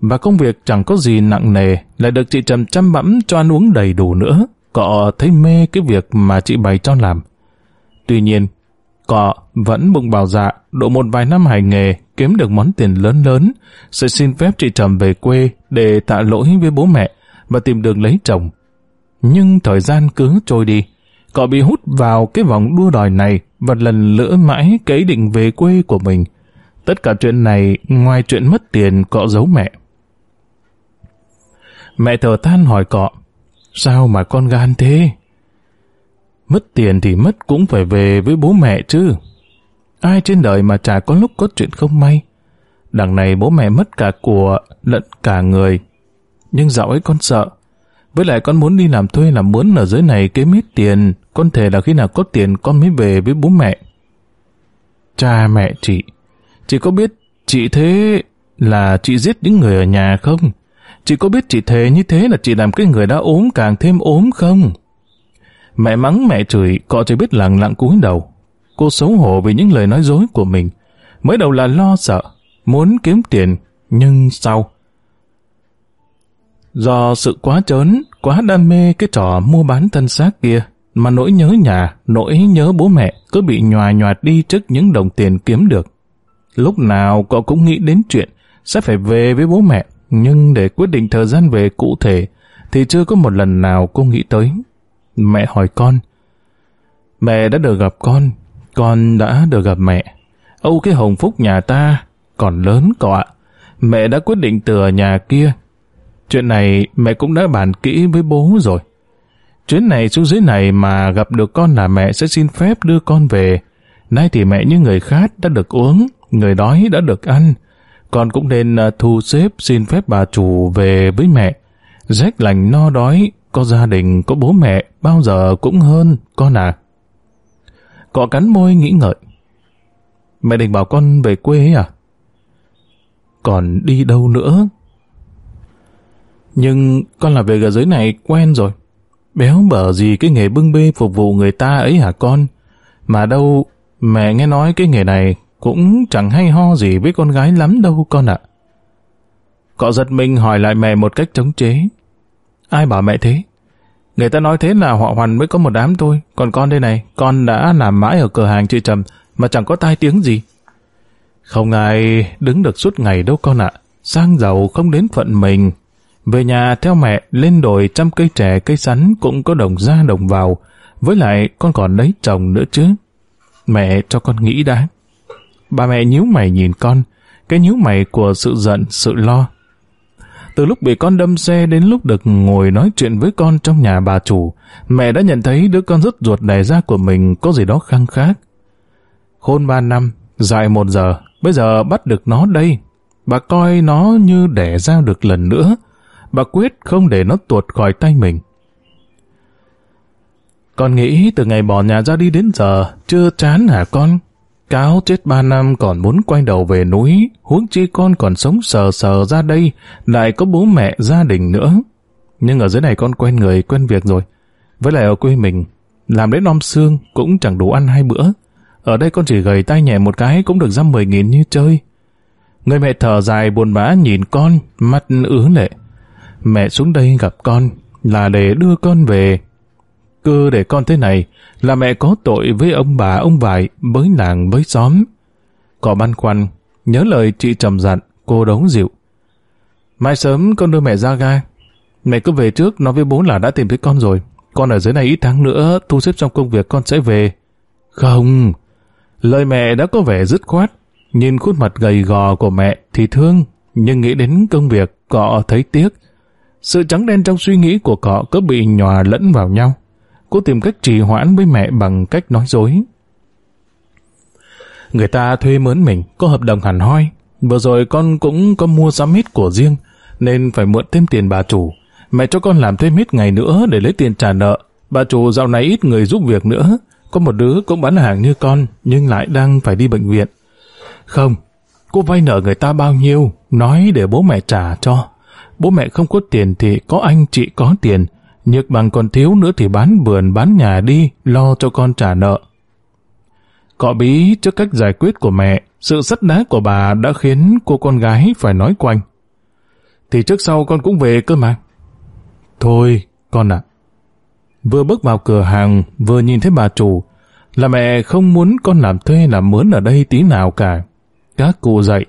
Và công việc chẳng có gì nặng nề, lại được chị Trầm chăm bẵm cho ăn uống đầy đủ nữa. Cọ thấy mê cái việc mà chị bày cho làm. Tuy nhiên, cọ vẫn bụng bảo dạ, độ một vài năm hành nghề, kiếm được món tiền lớn lớn, sẽ xin phép chị Trầm về quê để tạ lỗi với bố mẹ và tìm đường lấy chồng. Nhưng thời gian cứ trôi đi, cọ bị hút vào cái vòng đua đòi này và lần lỡ mãi cái định về quê của mình. Tất cả chuyện này, ngoài chuyện mất tiền, cọ giấu mẹ. Mẹ thở than hỏi cọ, Sao mà con gan thế? Mất tiền thì mất cũng phải về với bố mẹ chứ. Ai trên đời mà chả có lúc có chuyện không may. Đằng này bố mẹ mất cả của lẫn cả người. Nhưng dạo ấy con sợ. Với lại con muốn đi làm thuê làm mướn ở dưới này kiếm ít tiền. Con thề là khi nào có tiền con mới về với bố mẹ. Cha mẹ chị. Chị có biết chị thế là chị giết những người ở nhà không? Chị có biết chị thề như thế là chị làm cái người đã ốm càng thêm ốm không? Mẹ mắng mẹ chửi, cọ chỉ biết lặng lặng cúi đầu. Cô xấu hổ vì những lời nói dối của mình. Mới đầu là lo sợ, muốn kiếm tiền, nhưng sau. Do sự quá trớn, quá đam mê cái trò mua bán thân xác kia, mà nỗi nhớ nhà, nỗi nhớ bố mẹ cứ bị nhòa nhòa đi trước những đồng tiền kiếm được. Lúc nào cậu cũng nghĩ đến chuyện sẽ phải về với bố mẹ nhưng để quyết định thời gian về cụ thể thì chưa có một lần nào cô nghĩ tới. Mẹ hỏi con. Mẹ đã được gặp con, con đã được gặp mẹ. Âu cái hồng phúc nhà ta còn lớn cậu ạ. Mẹ đã quyết định từ ở nhà kia. Chuyện này mẹ cũng đã bàn kỹ với bố rồi. Chuyến này xuống dưới này mà gặp được con là mẹ sẽ xin phép đưa con về. Nay thì mẹ như người khác đã được uống, người đói đã được ăn, con cũng nên ờ, thu xếp xin phép bà chủ về với mẹ. Rách lành no đói, có gia đình, có bố mẹ, bao giờ cũng hơn, con à. Cọ cắn môi nghĩ ngợi. Mẹ định bảo con về quê ấy à? Còn đi đâu nữa? Nhưng con là về ở dưới này quen rồi. Béo bở gì cái nghề bưng bê phục vụ người ta ấy hả con? Mà đâu, mẹ nghe nói cái nghề này cũng chẳng hay ho gì với con gái lắm đâu con ạ. Cọ giật mình hỏi lại mẹ một cách chống chế. Ai bảo mẹ thế? Người ta nói thế là họ hoàn mới có một đám thôi, còn con đây này, con đã làm mãi ở cửa hàng chị Trầm mà chẳng có tai tiếng gì. Không ai đứng được suốt ngày đâu con ạ, sang giàu không đến phận mình. Về nhà theo mẹ lên đồi trăm cây trẻ cây sắn cũng có đồng ra đồng vào, với lại con còn lấy chồng nữa chứ. Mẹ cho con nghĩ đã. Bà mẹ nhíu mày nhìn con, cái nhíu mày của sự giận, sự lo. Từ lúc bị con đâm xe đến lúc được ngồi nói chuyện với con trong nhà bà chủ, mẹ đã nhận thấy đứa con rất ruột đẻ ra của mình có gì đó khăng khác. Khôn ba năm, dài một giờ, bây giờ bắt được nó đây. Bà coi nó như đẻ ra được lần nữa. Bà quyết không để nó tuột khỏi tay mình. Con nghĩ từ ngày bỏ nhà ra đi đến giờ, chưa chán hả con? Cáo chết ba năm còn muốn quay đầu về núi, huống chi con còn sống sờ sờ ra đây, lại có bố mẹ, gia đình nữa. Nhưng ở dưới này con quen người, quen việc rồi. Với lại ở quê mình, làm đến non xương cũng chẳng đủ ăn hai bữa. Ở đây con chỉ gầy tay nhẹ một cái cũng được dăm mười nghìn như chơi. Người mẹ thở dài buồn bã nhìn con, mắt ứa lệ. Mẹ xuống đây gặp con là để đưa con về. Cứ để con thế này là mẹ có tội với ông bà, ông vải, với làng, với xóm. Có băn khoăn, nhớ lời chị trầm dặn, cô đấu dịu. Mai sớm con đưa mẹ ra ga. Mẹ cứ về trước nói với bố là đã tìm thấy con rồi. Con ở dưới này ít tháng nữa, thu xếp trong công việc con sẽ về. Không, lời mẹ đã có vẻ dứt khoát. Nhìn khuôn mặt gầy gò của mẹ thì thương, nhưng nghĩ đến công việc, cọ thấy tiếc. Sự trắng đen trong suy nghĩ của cọ cứ bị nhòa lẫn vào nhau. Cô tìm cách trì hoãn với mẹ bằng cách nói dối. Người ta thuê mướn mình, có hợp đồng hẳn hoi. Vừa rồi con cũng có mua sắm hít của riêng, nên phải mượn thêm tiền bà chủ. Mẹ cho con làm thêm hết ngày nữa để lấy tiền trả nợ. Bà chủ dạo này ít người giúp việc nữa. Có một đứa cũng bán hàng như con, nhưng lại đang phải đi bệnh viện. Không, cô vay nợ người ta bao nhiêu, nói để bố mẹ trả cho. Bố mẹ không có tiền thì có anh chị có tiền. Nhược bằng còn thiếu nữa thì bán vườn bán nhà đi, lo cho con trả nợ. Cọ bí trước cách giải quyết của mẹ, sự sắt đá của bà đã khiến cô con gái phải nói quanh. Thì trước sau con cũng về cơ mà. Thôi, con ạ. Vừa bước vào cửa hàng, vừa nhìn thấy bà chủ, là mẹ không muốn con làm thuê làm mướn ở đây tí nào cả. Các cụ dậy,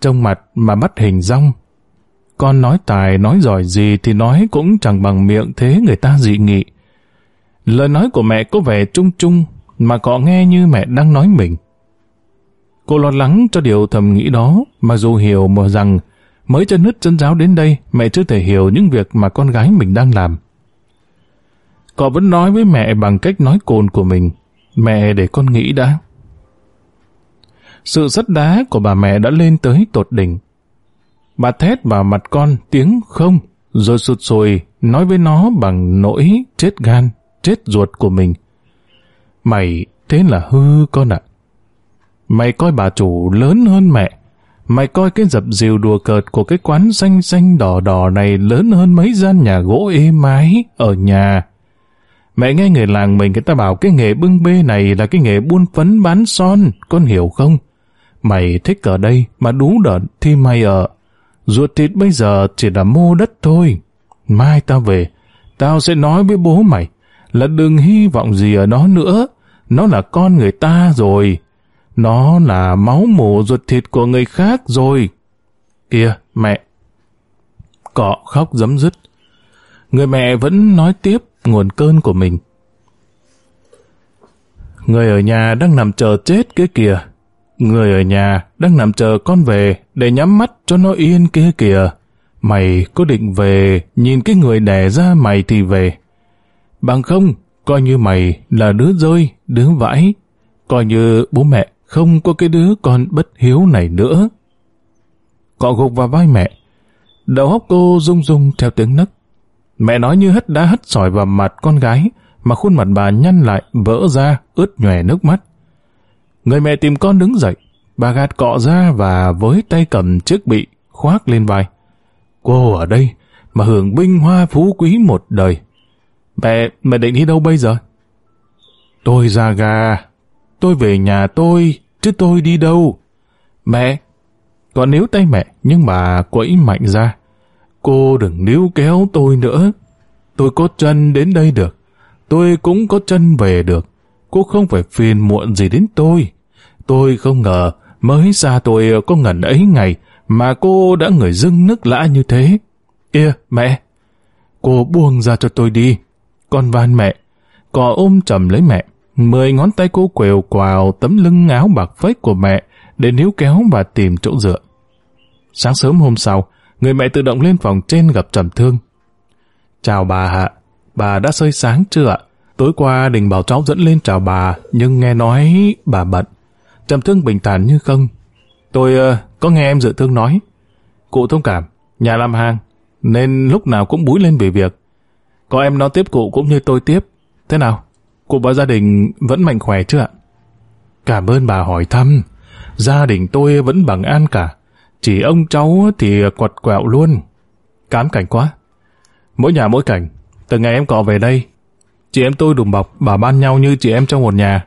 trong mặt mà bắt hình rong. Con nói tài, nói giỏi gì thì nói cũng chẳng bằng miệng thế người ta dị nghị. Lời nói của mẹ có vẻ trung trung, mà cọ nghe như mẹ đang nói mình. Cô lo lắng cho điều thầm nghĩ đó, mà dù hiểu mà rằng mới chân nứt chân giáo đến đây, mẹ chưa thể hiểu những việc mà con gái mình đang làm. Cọ vẫn nói với mẹ bằng cách nói cồn của mình. Mẹ để con nghĩ đã. Sự sắt đá của bà mẹ đã lên tới tột đỉnh. Bà thét vào mặt con tiếng không, rồi sụt sùi nói với nó bằng nỗi chết gan, chết ruột của mình. Mày thế là hư con ạ. Mày coi bà chủ lớn hơn mẹ. Mày coi cái dập dìu đùa cợt của cái quán xanh xanh đỏ đỏ này lớn hơn mấy gian nhà gỗ êm mái ở nhà. Mẹ nghe người làng mình người ta bảo cái nghề bưng bê này là cái nghề buôn phấn bán son, con hiểu không? Mày thích ở đây mà đú đợn thì mày ở. Ruột thịt bây giờ chỉ là mô đất thôi. Mai tao về, tao sẽ nói với bố mày là đừng hy vọng gì ở nó nữa. Nó là con người ta rồi. Nó là máu mổ ruột thịt của người khác rồi. Kìa, mẹ. Cọ khóc dấm dứt. Người mẹ vẫn nói tiếp nguồn cơn của mình. Người ở nhà đang nằm chờ chết kia kìa. Người ở nhà đang nằm chờ con về để nhắm mắt cho nó yên kia kìa. Mày có định về, nhìn cái người đẻ ra mày thì về. Bằng không, coi như mày là đứa rơi, đứa vãi. Coi như bố mẹ không có cái đứa con bất hiếu này nữa. Cọ gục vào vai mẹ. Đầu hóc cô rung rung theo tiếng nấc. Mẹ nói như hất đá hất sỏi vào mặt con gái, mà khuôn mặt bà nhăn lại, vỡ ra, ướt nhòe nước mắt. Người mẹ tìm con đứng dậy, bà gạt cọ ra và với tay cầm chiếc bị, khoác lên vai. Cô ở đây, mà hưởng binh hoa phú quý một đời. Mẹ, mẹ định đi đâu bây giờ? Tôi ra gà, tôi về nhà tôi, chứ tôi đi đâu? Mẹ, còn nếu tay mẹ, nhưng bà quẫy mạnh ra. Cô đừng níu kéo tôi nữa. Tôi có chân đến đây được. Tôi cũng có chân về được. Cô không phải phiền muộn gì đến tôi. Tôi không ngờ mới xa tôi có ngần ấy ngày mà cô đã người dưng nước lã như thế. Kìa, mẹ! Cô buông ra cho tôi đi. Con van mẹ. Cò ôm chầm lấy mẹ. Mười ngón tay cô quều quào tấm lưng áo bạc phách của mẹ để níu kéo và tìm chỗ dựa. Sáng sớm hôm sau, người mẹ tự động lên phòng trên gặp trầm thương. Chào bà hạ, bà đã sơi sáng chưa ạ? Tối qua Đình bảo cháu dẫn lên chào bà, nhưng nghe nói bà bận. Trầm thương bình thản như không. Tôi uh, có nghe em dự thương nói. Cụ thông cảm, nhà làm hàng, nên lúc nào cũng búi lên về việc. Có em nó tiếp cụ cũng như tôi tiếp. Thế nào? Cụ và gia đình vẫn mạnh khỏe chưa ạ? Cảm ơn bà hỏi thăm. Gia đình tôi vẫn bằng an cả. Chỉ ông cháu thì quật quẹo luôn. Cám cảnh quá. Mỗi nhà mỗi cảnh. Từ ngày em cọ về đây, chị em tôi đùm bọc, bà ban nhau như chị em trong một nhà.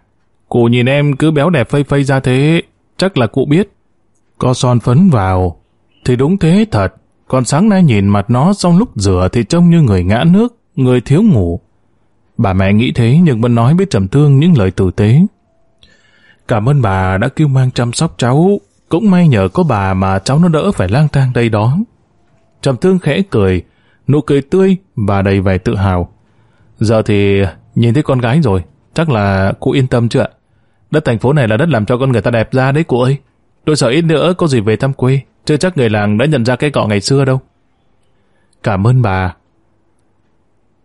Cụ nhìn em cứ béo đẹp phây phây ra thế, chắc là cụ biết. Có son phấn vào, thì đúng thế thật. Còn sáng nay nhìn mặt nó trong lúc rửa thì trông như người ngã nước, người thiếu ngủ. Bà mẹ nghĩ thế nhưng vẫn nói biết trầm thương những lời tử tế. Cảm ơn bà đã kêu mang chăm sóc cháu, cũng may nhờ có bà mà cháu nó đỡ phải lang thang đây đó. Trầm thương khẽ cười, nụ cười tươi và đầy vẻ tự hào. Giờ thì nhìn thấy con gái rồi, chắc là cụ yên tâm chưa ạ? Đất thành phố này là đất làm cho con người ta đẹp ra đấy cụ ơi. Tôi sợ ít nữa có gì về thăm quê, chưa chắc người làng đã nhận ra cái cọ ngày xưa đâu. Cảm ơn bà.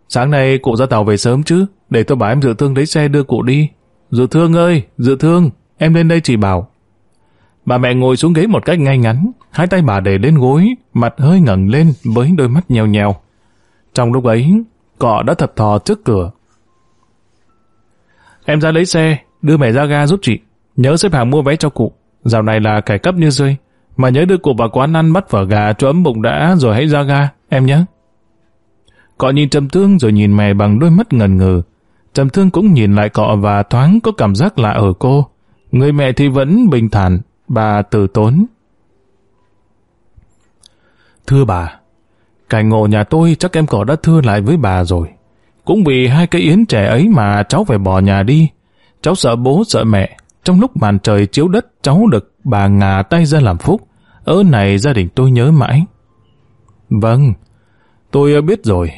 Sáng nay cụ ra tàu về sớm chứ, để tôi bảo em dự thương lấy xe đưa cụ đi. Dự thương ơi, dự thương, em lên đây chỉ bảo. Bà mẹ ngồi xuống ghế một cách ngay ngắn, hai tay bà để lên gối, mặt hơi ngẩng lên với đôi mắt nhèo nhèo. Trong lúc ấy, cọ đã thập thò trước cửa. Em ra lấy xe, đưa mẹ ra ga giúp chị. Nhớ xếp hàng mua vé cho cụ. Dạo này là cải cấp như rơi. Mà nhớ đưa cụ vào quán ăn bắt phở gà cho ấm bụng đã rồi hãy ra ga, em nhé. Cọ nhìn Trầm Thương rồi nhìn mẹ bằng đôi mắt ngần ngừ. Trầm Thương cũng nhìn lại cọ và thoáng có cảm giác lạ ở cô. Người mẹ thì vẫn bình thản, bà từ tốn. Thưa bà, cảnh ngộ nhà tôi chắc em cỏ đã thưa lại với bà rồi. Cũng vì hai cái yến trẻ ấy mà cháu phải bỏ nhà đi. Cháu sợ bố sợ mẹ. Trong lúc màn trời chiếu đất cháu được bà ngà tay ra làm phúc. Ơn này gia đình tôi nhớ mãi. Vâng, tôi biết rồi.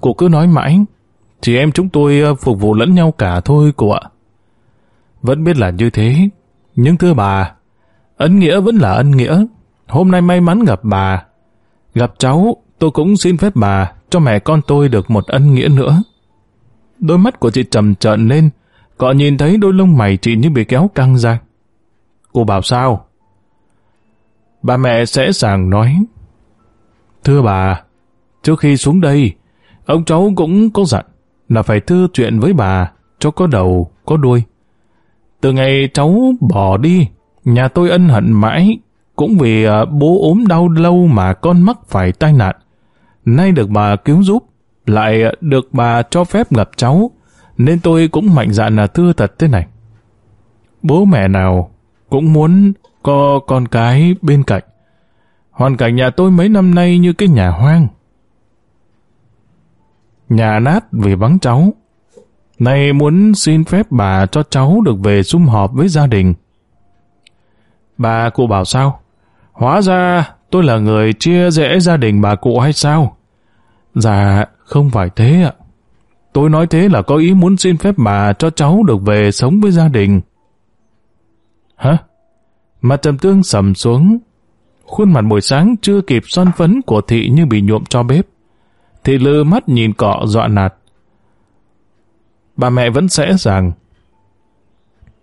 Cụ cứ nói mãi. Chị em chúng tôi ờ, phục vụ lẫn nhau cả thôi cụ ạ. Vẫn biết là như thế. Nhưng thưa bà, ân nghĩa vẫn là ân nghĩa. Hôm nay may mắn gặp bà. Gặp cháu, tôi cũng xin phép bà cho mẹ con tôi được một ân nghĩa nữa. Đôi mắt của chị trầm trợn lên, cọ nhìn thấy đôi lông mày chị như bị kéo căng ra. Cô bảo sao? Bà mẹ sẽ sàng nói. Thưa bà, trước khi xuống đây, ông cháu cũng có dặn là phải thư chuyện với bà cho có đầu, có đuôi. Từ ngày cháu bỏ đi, nhà tôi ân hận mãi, cũng vì à, bố ốm đau lâu mà con mắc phải tai nạn. Nay được bà cứu giúp, lại được bà cho phép gặp cháu, nên tôi cũng mạnh dạn là thưa thật thế này. Bố mẹ nào cũng muốn có con cái bên cạnh. Hoàn cảnh nhà tôi mấy năm nay như cái nhà hoang. Nhà nát vì vắng cháu. Nay muốn xin phép bà cho cháu được về sum họp với gia đình. Bà cụ bảo sao? Hóa ra tôi là người chia rẽ gia đình bà cụ hay sao? Dạ, không phải thế ạ. Tôi nói thế là có ý muốn xin phép bà cho cháu được về sống với gia đình. Hả? Mặt trầm tương sầm xuống. Khuôn mặt buổi sáng chưa kịp son phấn của thị như bị nhuộm cho bếp. Thị lư mắt nhìn cọ dọa nạt. Bà mẹ vẫn sẽ rằng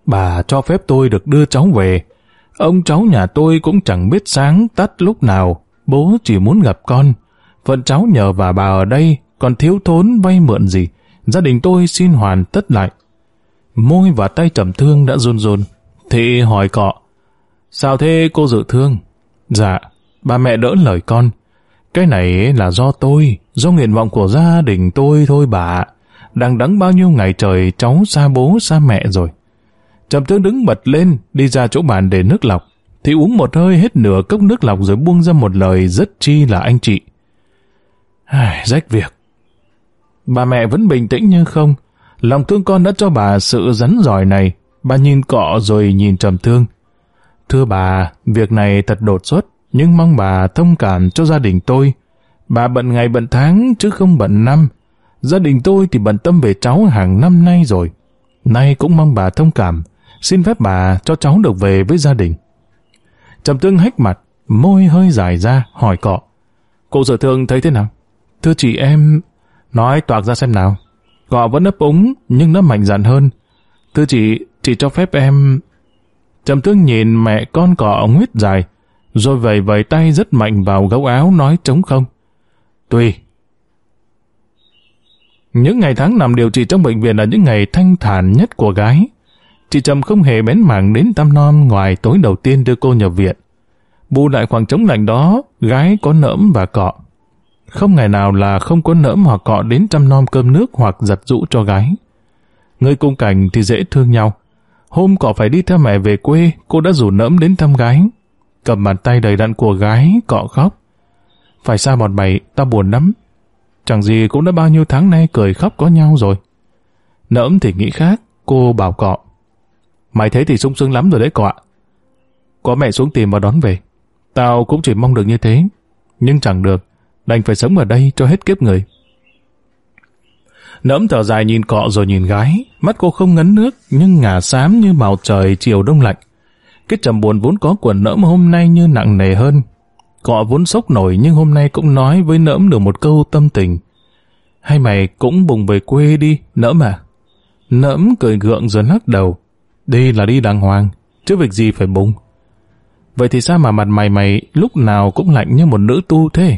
Bà cho phép tôi được đưa cháu về. Ông cháu nhà tôi cũng chẳng biết sáng tắt lúc nào. Bố chỉ muốn gặp con. Phận cháu nhờ và bà ở đây, còn thiếu thốn vay mượn gì. Gia đình tôi xin hoàn tất lại. Môi và tay trầm thương đã run run. Thị hỏi cọ. Sao thế cô dự thương? Dạ, bà mẹ đỡ lời con. Cái này là do tôi, do nguyện vọng của gia đình tôi thôi bà. Đang đắng bao nhiêu ngày trời cháu xa bố xa mẹ rồi. Trầm thương đứng bật lên, đi ra chỗ bàn để nước lọc. Thì uống một hơi hết nửa cốc nước lọc rồi buông ra một lời rất chi là anh chị. Ai, rách việc. Bà mẹ vẫn bình tĩnh như không. Lòng thương con đã cho bà sự rắn giỏi này. Bà nhìn cọ rồi nhìn trầm thương. Thưa bà, việc này thật đột xuất, nhưng mong bà thông cảm cho gia đình tôi. Bà bận ngày bận tháng chứ không bận năm. Gia đình tôi thì bận tâm về cháu hàng năm nay rồi. Nay cũng mong bà thông cảm, xin phép bà cho cháu được về với gia đình. Trầm tương hách mặt, môi hơi dài ra, hỏi cọ. Cô sở thương thấy thế nào? Thưa chị em... Nói toạc ra xem nào. Cọ vẫn ấp úng, nhưng nó mạnh dạn hơn. Thưa chị, chị cho phép em... Trầm thương nhìn mẹ con cọ nguyết dài, rồi vầy vầy tay rất mạnh vào gấu áo nói trống không. Tùy. Những ngày tháng nằm điều trị trong bệnh viện là những ngày thanh thản nhất của gái. chị Trầm không hề bén mảng đến tăm Non ngoài tối đầu tiên đưa cô nhập viện. Bù lại khoảng trống lạnh đó, gái có nỡm và cọ. Không ngày nào là không có nỡm hoặc cọ đến chăm nom cơm nước hoặc giặt rũ cho gái. Người cùng cảnh thì dễ thương nhau. Hôm cọ phải đi theo mẹ về quê, cô đã rủ nỡm đến thăm gái. Cầm bàn tay đầy đặn của gái, cọ khóc. Phải xa bọn mày, tao buồn lắm. Chẳng gì cũng đã bao nhiêu tháng nay cười khóc có nhau rồi. Nỡm thì nghĩ khác, cô bảo cọ. Mày thấy thì sung sướng lắm rồi đấy cọ Có mẹ xuống tìm và đón về. Tao cũng chỉ mong được như thế. Nhưng chẳng được, đành phải sống ở đây cho hết kiếp người. Nỡm thở dài nhìn cọ rồi nhìn gái, mắt cô không ngấn nước nhưng ngả xám như màu trời chiều đông lạnh. Cái trầm buồn vốn có của nỡm hôm nay như nặng nề hơn. Cọ vốn sốc nổi nhưng hôm nay cũng nói với nỡm được một câu tâm tình. Hay mày cũng bùng về quê đi, nỡm à? Nỡm cười gượng rồi lắc đầu. Đi là đi đàng hoàng, chứ việc gì phải bùng. Vậy thì sao mà mặt mày mày lúc nào cũng lạnh như một nữ tu thế?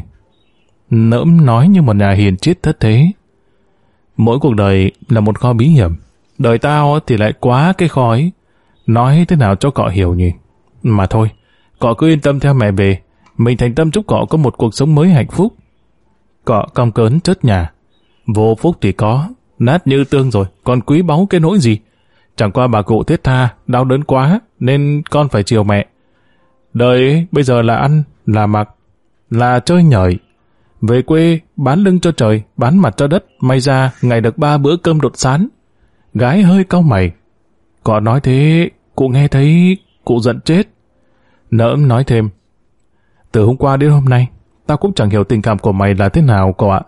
Nỡm nói như một nhà hiền triết thất thế. Mỗi cuộc đời là một kho bí hiểm. Đời tao thì lại quá cái kho ấy. Nói thế nào cho cọ hiểu nhỉ? Mà thôi, cọ cứ yên tâm theo mẹ về. Mình thành tâm chúc cọ có một cuộc sống mới hạnh phúc. Cọ cong cớn chất nhà. Vô phúc thì có, nát như tương rồi, còn quý báu cái nỗi gì? Chẳng qua bà cụ thiết tha, đau đớn quá, nên con phải chiều mẹ. Đời bây giờ là ăn, là mặc, là chơi nhởi. Về quê, bán lưng cho trời, bán mặt cho đất, may ra ngày được ba bữa cơm đột sán. Gái hơi cau mày. Cọ nói thế, cụ nghe thấy, cụ giận chết. Nỡm nói thêm. Từ hôm qua đến hôm nay, tao cũng chẳng hiểu tình cảm của mày là thế nào cậu ạ.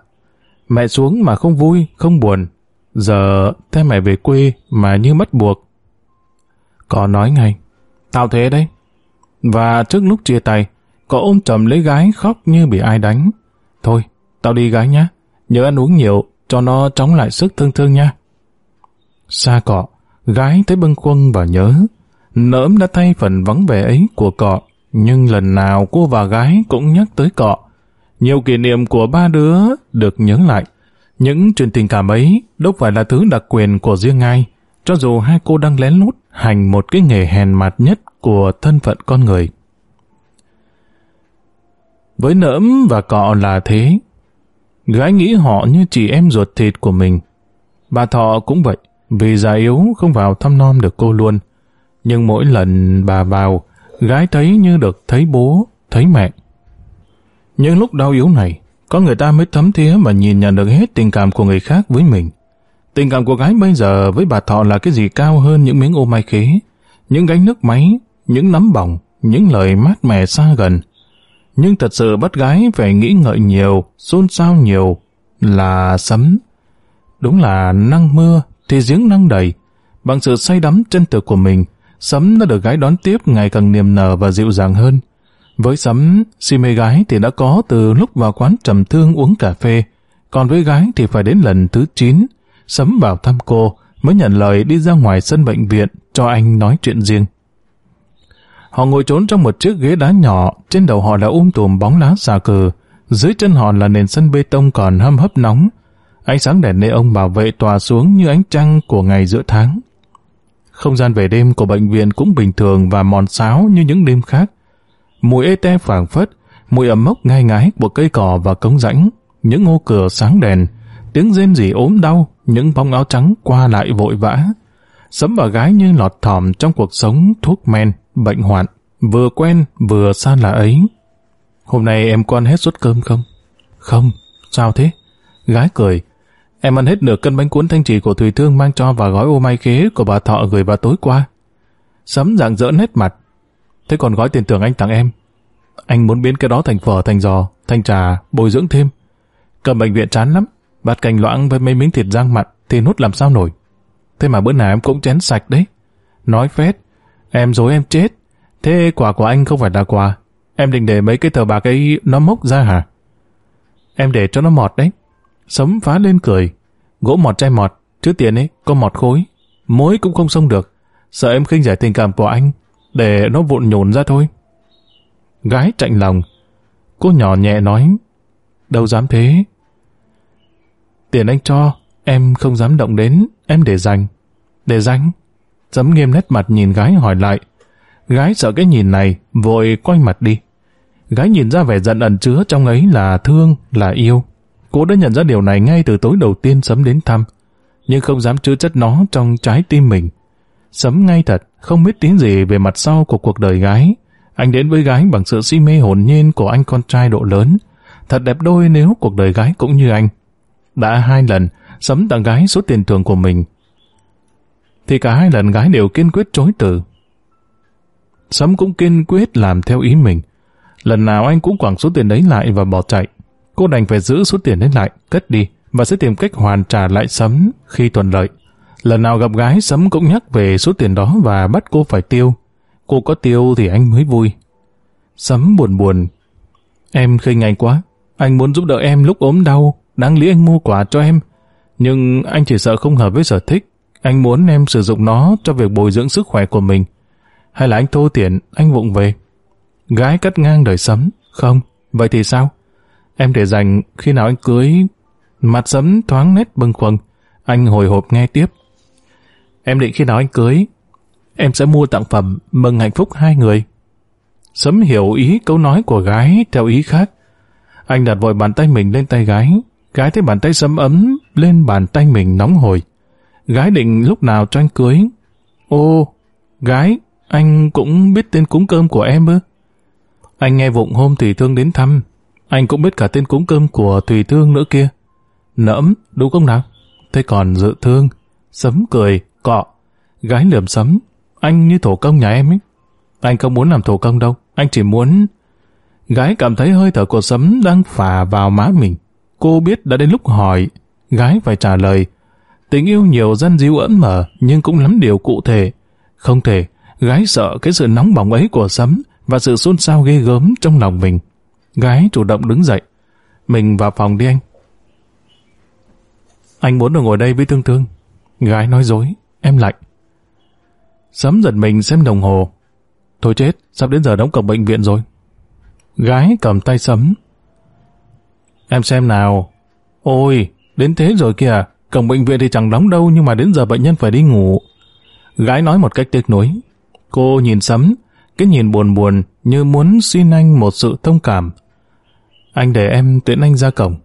Mẹ xuống mà không vui, không buồn. Giờ thế mẹ về quê mà như mất buộc. Cọ nói ngay. Tao thế đấy. Và trước lúc chia tay, cậu ôm chầm lấy gái khóc như bị ai đánh. Tao đi gái nhá. Nhớ ăn uống nhiều, cho nó chóng lại sức thương thương nha. Xa cọ, gái thấy bâng khuâng và nhớ. Nỡm đã thay phần vắng vẻ ấy của cọ, nhưng lần nào cô và gái cũng nhắc tới cọ. Nhiều kỷ niệm của ba đứa được nhớ lại. Những chuyện tình cảm ấy đâu phải là thứ đặc quyền của riêng ai, cho dù hai cô đang lén lút hành một cái nghề hèn mặt nhất của thân phận con người. Với nỡm và cọ là thế. Gái nghĩ họ như chị em ruột thịt của mình. Bà Thọ cũng vậy, vì già yếu không vào thăm nom được cô luôn. Nhưng mỗi lần bà vào, gái thấy như được thấy bố, thấy mẹ. những lúc đau yếu này, có người ta mới thấm thía mà nhìn nhận được hết tình cảm của người khác với mình. Tình cảm của gái bây giờ với bà Thọ là cái gì cao hơn những miếng ô mai khế, những gánh nước máy, những nắm bỏng, những lời mát mẻ xa gần. Nhưng thật sự bắt gái phải nghĩ ngợi nhiều, xôn xao nhiều, là sấm. Đúng là năng mưa thì giếng năng đầy. Bằng sự say đắm chân thực của mình, Sấm đã được gái đón tiếp ngày càng niềm nở và dịu dàng hơn. Với Sấm, si mê gái thì đã có từ lúc vào quán trầm thương uống cà phê, còn với gái thì phải đến lần thứ 9, Sấm vào thăm cô, mới nhận lời đi ra ngoài sân bệnh viện cho anh nói chuyện riêng. Họ ngồi trốn trong một chiếc ghế đá nhỏ, trên đầu họ là um tùm bóng lá xà cừ, dưới chân họ là nền sân bê tông còn hâm hấp nóng. Ánh sáng đèn nê ông bảo vệ tòa xuống như ánh trăng của ngày giữa tháng. Không gian về đêm của bệnh viện cũng bình thường và mòn sáo như những đêm khác. Mùi ê te phảng phất, mùi ẩm mốc ngai ngái của cây cỏ và cống rãnh, những ngô cửa sáng đèn, tiếng rên rỉ ốm đau, những bóng áo trắng qua lại vội vã. Sấm và gái như lọt thỏm trong cuộc sống thuốc men, bệnh hoạn, vừa quen vừa xa lạ ấy. Hôm nay em có ăn hết suất cơm không? Không, sao thế? Gái cười. Em ăn hết nửa cân bánh cuốn thanh trì của Thùy Thương mang cho và gói ô mai khế của bà Thọ gửi vào tối qua. Sấm dạng dỡ hết mặt. Thế còn gói tiền thưởng anh tặng em. Anh muốn biến cái đó thành phở, thành giò, thành trà, bồi dưỡng thêm. Cầm bệnh viện chán lắm. Bát canh loãng với mấy miếng thịt rang mặn thì nút làm sao nổi. Thế mà bữa nào em cũng chén sạch đấy. Nói phét. Em dối em chết. Thế quà của anh không phải là quà. Em định để mấy cái tờ bạc ấy nó mốc ra hả? Em để cho nó mọt đấy. Sấm phá lên cười. Gỗ mọt chai mọt, chứ tiền ấy, có mọt khối. Mối cũng không xong được. Sợ em khinh giải tình cảm của anh, để nó vụn nhồn ra thôi. Gái chạnh lòng. Cô nhỏ nhẹ nói, đâu dám thế. Tiền anh cho, em không dám động đến, em để dành. Để dành? Sấm nghiêm nét mặt nhìn gái hỏi lại. Gái sợ cái nhìn này, vội quay mặt đi. Gái nhìn ra vẻ giận ẩn chứa trong ấy là thương, là yêu. Cô đã nhận ra điều này ngay từ tối đầu tiên Sấm đến thăm, nhưng không dám chứa chất nó trong trái tim mình. Sấm ngay thật, không biết tiếng gì về mặt sau của cuộc đời gái. Anh đến với gái bằng sự si mê hồn nhiên của anh con trai độ lớn. Thật đẹp đôi nếu cuộc đời gái cũng như anh. Đã hai lần, Sấm tặng gái số tiền thưởng của mình. Thì cả hai lần gái đều kiên quyết chối từ. Sấm cũng kiên quyết làm theo ý mình. Lần nào anh cũng quẳng số tiền đấy lại và bỏ chạy. Cô đành phải giữ số tiền đấy lại, cất đi và sẽ tìm cách hoàn trả lại Sấm khi thuận lợi. Lần nào gặp gái Sấm cũng nhắc về số tiền đó và bắt cô phải tiêu. Cô có tiêu thì anh mới vui. Sấm buồn buồn. Em khinh anh quá. Anh muốn giúp đỡ em lúc ốm đau. Đáng lý anh mua quà cho em. Nhưng anh chỉ sợ không hợp với sở thích. Anh muốn em sử dụng nó cho việc bồi dưỡng sức khỏe của mình. Hay là anh thô tiện anh vụng về. Gái cắt ngang đời Sấm. Không, vậy thì sao? Em để dành khi nào anh cưới... Mặt Sấm thoáng nét bâng khuâng. Anh hồi hộp nghe tiếp. Em định khi nào anh cưới, em sẽ mua tặng phẩm mừng hạnh phúc hai người. Sấm hiểu ý câu nói của gái theo ý khác. Anh đặt vội bàn tay mình lên tay gái. Gái thấy bàn tay sấm ấm lên bàn tay mình nóng hồi. Gái định lúc nào cho anh cưới. Ô, gái, anh cũng biết tên cúng cơm của em ư? Anh nghe vụng hôm Thủy Thương đến thăm. Anh cũng biết cả tên cúng cơm của Thủy Thương nữa kia. Nẫm, đúng không nào? Thế còn dự thương. Sấm cười, cọ. Gái lườm sấm. Anh như thổ công nhà em ấy. Anh không muốn làm thổ công đâu. Anh chỉ muốn... Gái cảm thấy hơi thở của sấm đang phả vào má mình. Cô biết đã đến lúc hỏi. Gái phải trả lời. Tình yêu nhiều gian díu ẩn mở nhưng cũng lắm điều cụ thể. Không thể. Gái sợ cái sự nóng bỏng ấy của sấm và sự xôn xao ghê gớm trong lòng mình. Gái chủ động đứng dậy. Mình vào phòng đi anh. Anh muốn được ngồi đây với Thương Thương. Gái nói dối. Em lạnh. Sấm giật mình xem đồng hồ. Thôi chết, sắp đến giờ đóng cổng bệnh viện rồi. Gái cầm tay Sấm. Em xem nào. Ôi, đến thế rồi kìa. Cổng bệnh viện thì chẳng đóng đâu nhưng mà đến giờ bệnh nhân phải đi ngủ. Gái nói một cách tiếc nuối. Cô nhìn Sấm, cái nhìn buồn buồn như muốn xin anh một sự thông cảm. Anh để em tiễn anh ra cổng.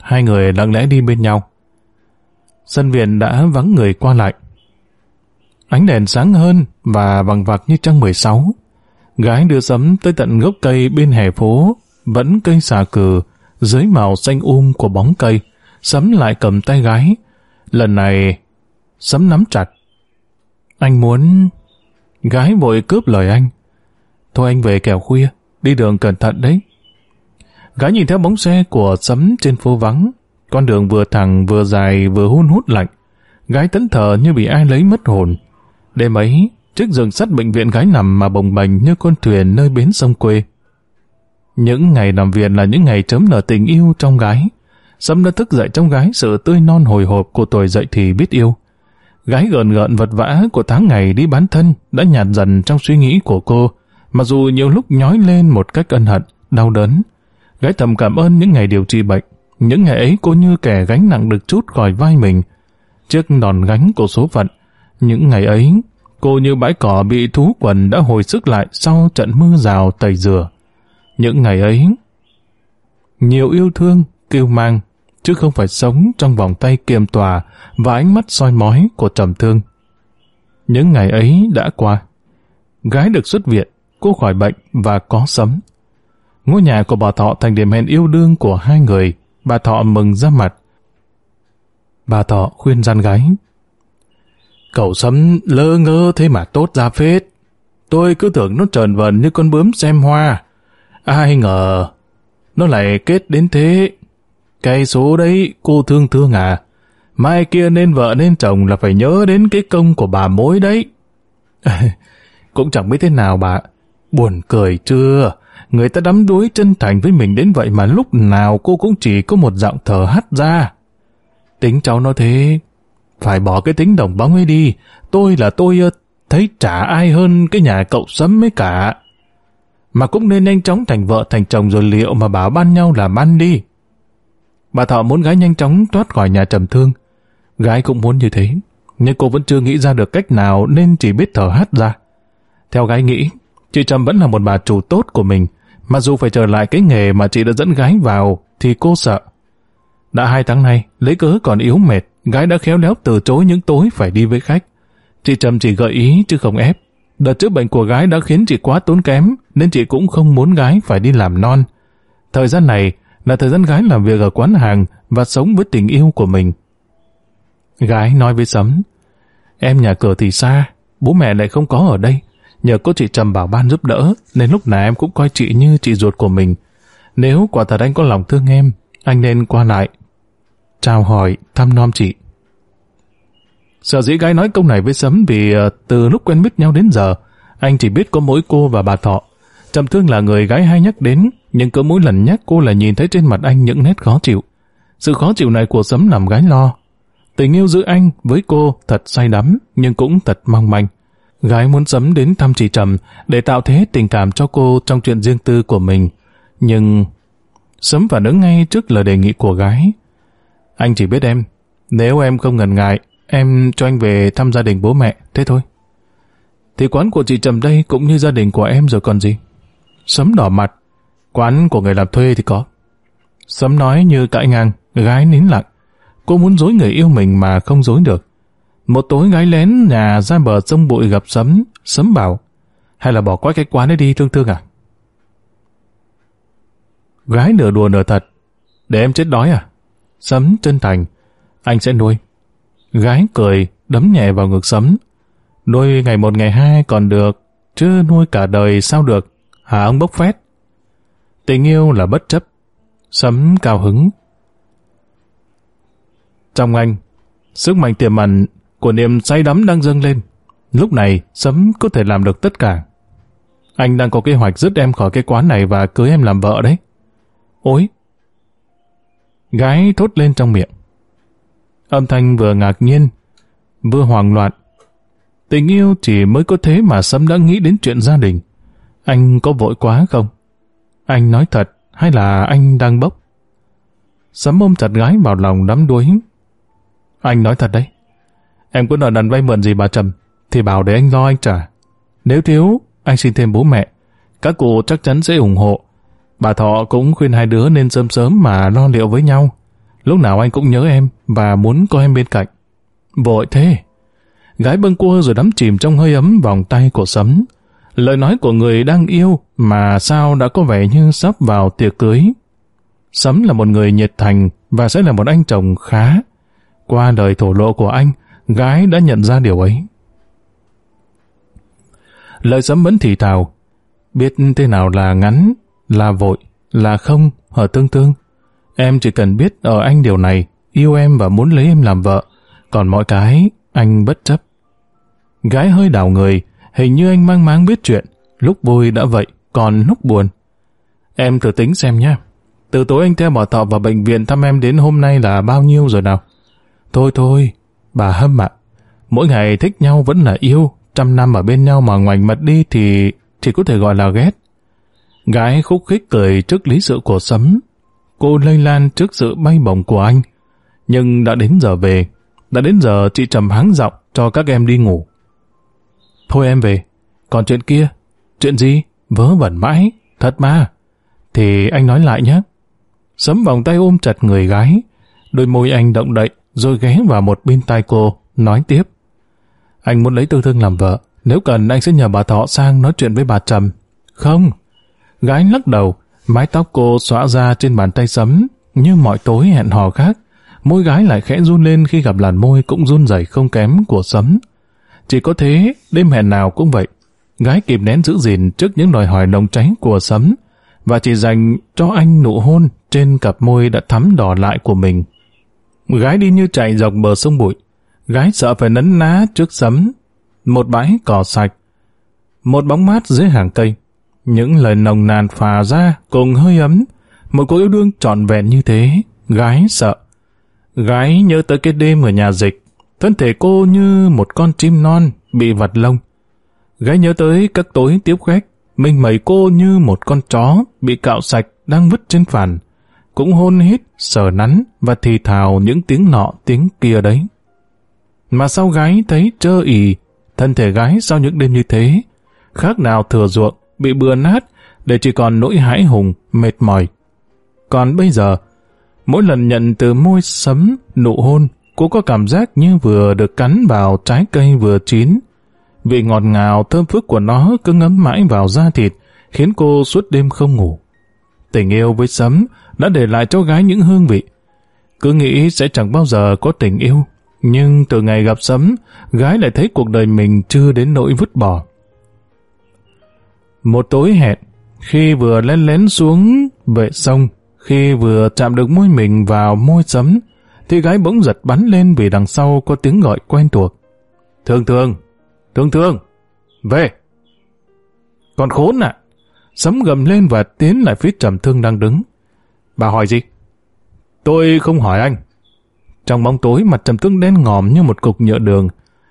Hai người lặng lẽ đi bên nhau. Sân viện đã vắng người qua lại. Ánh đèn sáng hơn và vằng vặc như trăng 16. Gái đưa sấm tới tận gốc cây bên hè phố, vẫn cây xà cừ, dưới màu xanh um của bóng cây. Sấm lại cầm tay gái. Lần này, sấm nắm chặt. Anh muốn... Gái vội cướp lời anh. Thôi anh về kẻo khuya, đi đường cẩn thận đấy. Gái nhìn theo bóng xe của sấm trên phố vắng, con đường vừa thẳng vừa dài vừa hun hút lạnh. Gái tấn thờ như bị ai lấy mất hồn. Đêm ấy, trước giường sắt bệnh viện gái nằm mà bồng bềnh như con thuyền nơi bến sông quê. Những ngày nằm viện là những ngày chấm nở tình yêu trong gái. Sâm đã thức dậy trong gái sự tươi non hồi hộp của tuổi dậy thì biết yêu. Gái gợn gợn vật vã của tháng ngày đi bán thân đã nhạt dần trong suy nghĩ của cô, mặc dù nhiều lúc nhói lên một cách ân hận, đau đớn. Gái thầm cảm ơn những ngày điều trị bệnh. Những ngày ấy cô như kẻ gánh nặng được chút khỏi vai mình. Trước đòn gánh của số phận, những ngày ấy, cô như bãi cỏ bị thú quần đã hồi sức lại sau trận mưa rào tẩy dừa Những ngày ấy, nhiều yêu thương, kêu mang, chứ không phải sống trong vòng tay kiềm tòa và ánh mắt soi mói của trầm thương. Những ngày ấy đã qua. Gái được xuất viện, cô khỏi bệnh và có sấm. Ngôi nhà của bà Thọ thành điểm hẹn yêu đương của hai người. Bà Thọ mừng ra mặt. Bà Thọ khuyên gian gái. Cậu sấm lơ ngơ thế mà tốt ra phết. Tôi cứ tưởng nó trần vần như con bướm xem hoa. Ai ngờ, nó lại kết đến thế. Cái số đấy, cô thương thương à. Mai kia nên vợ nên chồng là phải nhớ đến cái công của bà mối đấy. Cũng chẳng biết thế nào bà. Buồn cười chưa? Người ta đắm đuối chân thành với mình đến vậy mà lúc nào cô cũng chỉ có một giọng thở hắt ra. Tính cháu nói thế, phải bỏ cái tính đồng bóng ấy đi. Tôi là tôi thấy chả ai hơn cái nhà cậu sấm mấy cả. Mà cũng nên nhanh chóng thành vợ thành chồng rồi liệu mà bảo ban nhau là ban đi. Bà Thọ muốn gái nhanh chóng thoát khỏi nhà trầm thương. Gái cũng muốn như thế. nhưng cô vẫn chưa nghĩ ra được cách nào nên chỉ biết thở hát ra. Theo gái nghĩ, chị Trầm vẫn là một bà chủ tốt của mình, mà dù phải trở lại cái nghề mà chị đã dẫn gái vào thì cô sợ. Đã hai tháng nay, lấy cớ còn yếu mệt, gái đã khéo léo từ chối những tối phải đi với khách. Chị Trầm chỉ gợi ý chứ không ép. Đợt chữa bệnh của gái đã khiến chị quá tốn kém, nên chị cũng không muốn gái phải đi làm non. Thời gian này là thời gian gái làm việc ở quán hàng và sống với tình yêu của mình. Gái nói với Sấm, em nhà cửa thì xa, bố mẹ lại không có ở đây. Nhờ có chị Trầm bảo ban giúp đỡ, nên lúc nào em cũng coi chị như chị ruột của mình. Nếu quả thật anh có lòng thương em, anh nên qua lại. Chào hỏi, thăm nom chị. Sợ dĩ gái nói câu này với Sấm vì ờ, từ lúc quen biết nhau đến giờ, anh chỉ biết có mỗi cô và bà Thọ. Trầm Thương là người gái hay nhắc đến, nhưng cứ mỗi lần nhắc cô là nhìn thấy trên mặt anh những nét khó chịu. Sự khó chịu này của Sấm làm gái lo. Tình yêu giữa anh với cô thật say đắm, nhưng cũng thật mong manh. Gái muốn Sấm đến thăm chị Trầm để tạo thế tình cảm cho cô trong chuyện riêng tư của mình. Nhưng Sấm phản ứng ngay trước lời đề nghị của gái. Anh chỉ biết em, nếu em không ngần ngại, em cho anh về thăm gia đình bố mẹ, thế thôi. Thì quán của chị Trầm đây cũng như gia đình của em rồi còn gì. Sấm đỏ mặt, quán của người làm thuê thì có. Sấm nói như cãi ngang, gái nín lặng. Cô muốn dối người yêu mình mà không dối được. Một tối gái lén nhà ra bờ sông bụi gặp Sấm, Sấm bảo, hay là bỏ qua cái quán ấy đi thương thương à? Gái nửa đùa nửa thật, để em chết đói à? Sấm chân thành, anh sẽ nuôi. Gái cười, đấm nhẹ vào ngực Sấm. Nuôi ngày một ngày hai còn được, chứ nuôi cả đời sao được, hả ông bốc phét? Tình yêu là bất chấp. Sấm cao hứng. Trong anh, sức mạnh tiềm ẩn của niềm say đắm đang dâng lên. Lúc này, Sấm có thể làm được tất cả. Anh đang có kế hoạch dứt em khỏi cái quán này và cưới em làm vợ đấy. Ôi! Gái thốt lên trong miệng. Âm thanh vừa ngạc nhiên, vừa hoảng loạn. Tình yêu chỉ mới có thế mà Sấm đã nghĩ đến chuyện gia đình. Anh có vội quá không? Anh nói thật hay là anh đang bốc? Sấm ôm chặt gái vào lòng đắm đuối. Anh nói thật đấy. Em có nợ nần vay mượn gì bà Trầm, thì bảo để anh lo anh trả. Nếu thiếu, anh xin thêm bố mẹ. Các cụ chắc chắn sẽ ủng hộ. Bà Thọ cũng khuyên hai đứa nên sớm sớm mà lo liệu với nhau. Lúc nào anh cũng nhớ em và muốn có em bên cạnh. Vội thế. Gái bâng cua rồi đắm chìm trong hơi ấm vòng tay của Sấm. Lời nói của người đang yêu mà sao đã có vẻ như sắp vào tiệc cưới. Sấm là một người nhiệt thành và sẽ là một anh chồng khá. Qua đời thổ lộ của anh, gái đã nhận ra điều ấy. Lời Sấm vẫn thì thào, biết thế nào là ngắn, là vội, là không, ở tương tương. Em chỉ cần biết ở anh điều này, yêu em và muốn lấy em làm vợ, còn mọi cái anh bất chấp. Gái hơi đảo người, hình như anh mang máng biết chuyện, lúc vui đã vậy, còn lúc buồn. Em thử tính xem nhé. Từ tối anh theo bỏ Thọ vào bệnh viện thăm em đến hôm nay là bao nhiêu rồi nào? Thôi thôi, bà Hâm ạ. Mỗi ngày thích nhau vẫn là yêu, trăm năm ở bên nhau mà ngoảnh mặt đi thì chỉ có thể gọi là ghét. Gái khúc khích cười trước lý sự của Sấm. Cô lây lan trước sự bay bổng của anh. Nhưng đã đến giờ về. Đã đến giờ chị trầm háng giọng cho các em đi ngủ. Thôi em về. Còn chuyện kia, chuyện gì? Vớ vẩn mãi, thật mà. Thì anh nói lại nhé. Sấm vòng tay ôm chặt người gái. Đôi môi anh động đậy, rồi ghé vào một bên tai cô, nói tiếp. Anh muốn lấy tư thương làm vợ. Nếu cần anh sẽ nhờ bà Thọ sang nói chuyện với bà Trầm. Không. Gái lắc đầu, mái tóc cô xõa ra trên bàn tay sấm, như mọi tối hẹn hò khác. Môi gái lại khẽ run lên khi gặp làn môi cũng run rẩy không kém của sấm. Chỉ có thế, đêm hẹn nào cũng vậy. Gái kịp nén giữ gìn trước những đòi hỏi nồng cháy của sấm, và chỉ dành cho anh nụ hôn trên cặp môi đã thắm đỏ lại của mình. Gái đi như chạy dọc bờ sông bụi. Gái sợ phải nấn ná trước sấm. Một bãi cỏ sạch. Một bóng mát dưới hàng cây. Những lời nồng nàn phà ra cùng hơi ấm. Một cuộc yêu đương trọn vẹn như thế. Gái sợ. Gái nhớ tới cái đêm ở nhà dịch. Thân thể cô như một con chim non bị vặt lông. Gái nhớ tới các tối tiếp khách. Mình mẩy cô như một con chó bị cạo sạch đang vứt trên phản cũng hôn hít, sờ nắn và thì thào những tiếng nọ tiếng kia đấy. Mà sao gái thấy trơ ì, thân thể gái sau những đêm như thế, khác nào thừa ruộng, bị bừa nát, để chỉ còn nỗi hãi hùng, mệt mỏi. Còn bây giờ, mỗi lần nhận từ môi sấm, nụ hôn, cô có cảm giác như vừa được cắn vào trái cây vừa chín. Vị ngọt ngào thơm phức của nó cứ ngấm mãi vào da thịt, khiến cô suốt đêm không ngủ. Tình yêu với sấm đã để lại cho gái những hương vị. Cứ nghĩ sẽ chẳng bao giờ có tình yêu, nhưng từ ngày gặp sấm, gái lại thấy cuộc đời mình chưa đến nỗi vứt bỏ. Một tối hẹn, khi vừa lén lén xuống vệ sông, khi vừa chạm được môi mình vào môi sấm, thì gái bỗng giật bắn lên vì đằng sau có tiếng gọi quen thuộc. Thương thương, thương thương, về. Còn khốn ạ, sấm gầm lên và tiến lại phía trầm thương đang đứng. Bà hỏi gì? Tôi không hỏi anh. Trong bóng tối mặt trầm thương đen ngòm như một cục nhựa đường.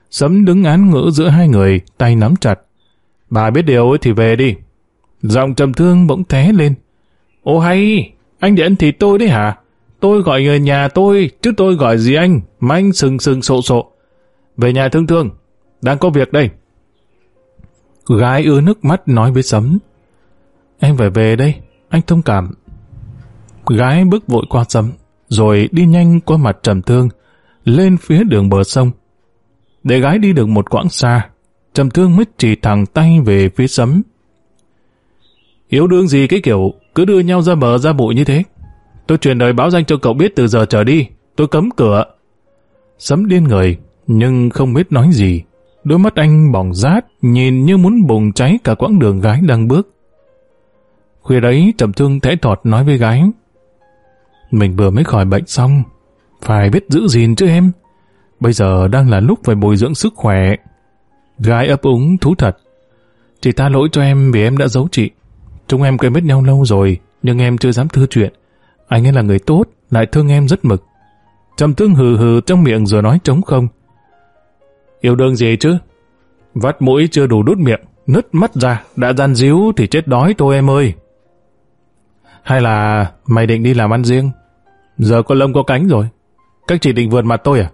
Sấm đứng án ngữ giữa hai người, tay nắm chặt. Bà biết điều thì về đi. Giọng trầm thương bỗng té lên. Ô hay, anh điện thì tôi đấy hả? Tôi gọi người nhà tôi, chứ tôi gọi gì anh, mà anh sừng sừng sộ sộ. Về nhà thương thương, đang có việc đây. Gái ưa nước mắt nói với Sấm. Em phải về đây, anh thông cảm. Gái bước vội qua Sấm, rồi đi nhanh qua mặt trầm thương, lên phía đường bờ sông. Để gái đi được một quãng xa, trầm thương mới chỉ thẳng tay về phía Sấm. Yếu đương gì cái kiểu cứ đưa nhau ra bờ ra bụi như thế. Tôi truyền lời báo danh cho cậu biết từ giờ trở đi, tôi cấm cửa. Sấm điên người, nhưng không biết nói gì. Đôi mắt anh bỏng rát, nhìn như muốn bùng cháy cả quãng đường gái đang bước. Khuya đấy, trầm thương thẽ thọt nói với gái. Mình vừa mới khỏi bệnh xong, phải biết giữ gìn chứ em. Bây giờ đang là lúc phải bồi dưỡng sức khỏe. Gái ấp úng thú thật. Chị tha lỗi cho em vì em đã giấu chị. Chúng em quen biết nhau lâu rồi, nhưng em chưa dám thưa chuyện. Anh ấy là người tốt, lại thương em rất mực. Trầm thương hừ hừ trong miệng rồi nói trống không. Yêu đương gì chứ? Vắt mũi chưa đủ đút miệng, nứt mắt ra, đã gian díu thì chết đói thôi em ơi. Hay là mày định đi làm ăn riêng? Giờ có lông có cánh rồi. Các chị định vượt mặt tôi à?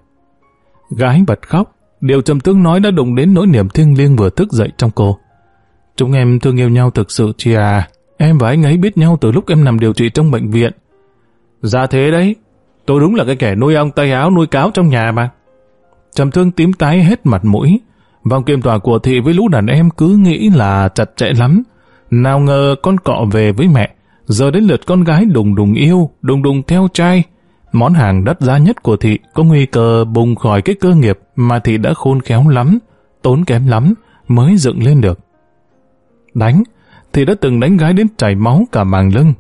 Gái bật khóc, điều trầm tương nói đã đụng đến nỗi niềm thiêng liêng vừa thức dậy trong cô. Chúng em thương yêu nhau thực sự chị à. Em và anh ấy biết nhau từ lúc em nằm điều trị trong bệnh viện. Dạ thế đấy, tôi đúng là cái kẻ nuôi ong tay áo nuôi cáo trong nhà mà. Trầm thương tím tái hết mặt mũi. Vòng kiềm tòa của thị với lũ đàn em cứ nghĩ là chặt chẽ lắm. Nào ngờ con cọ về với mẹ. Giờ đến lượt con gái đùng đùng yêu, đùng đùng theo trai. Món hàng đắt giá nhất của thị có nguy cơ bùng khỏi cái cơ nghiệp mà thị đã khôn khéo lắm, tốn kém lắm, mới dựng lên được. Đánh, thị đã từng đánh gái đến chảy máu cả màng lưng.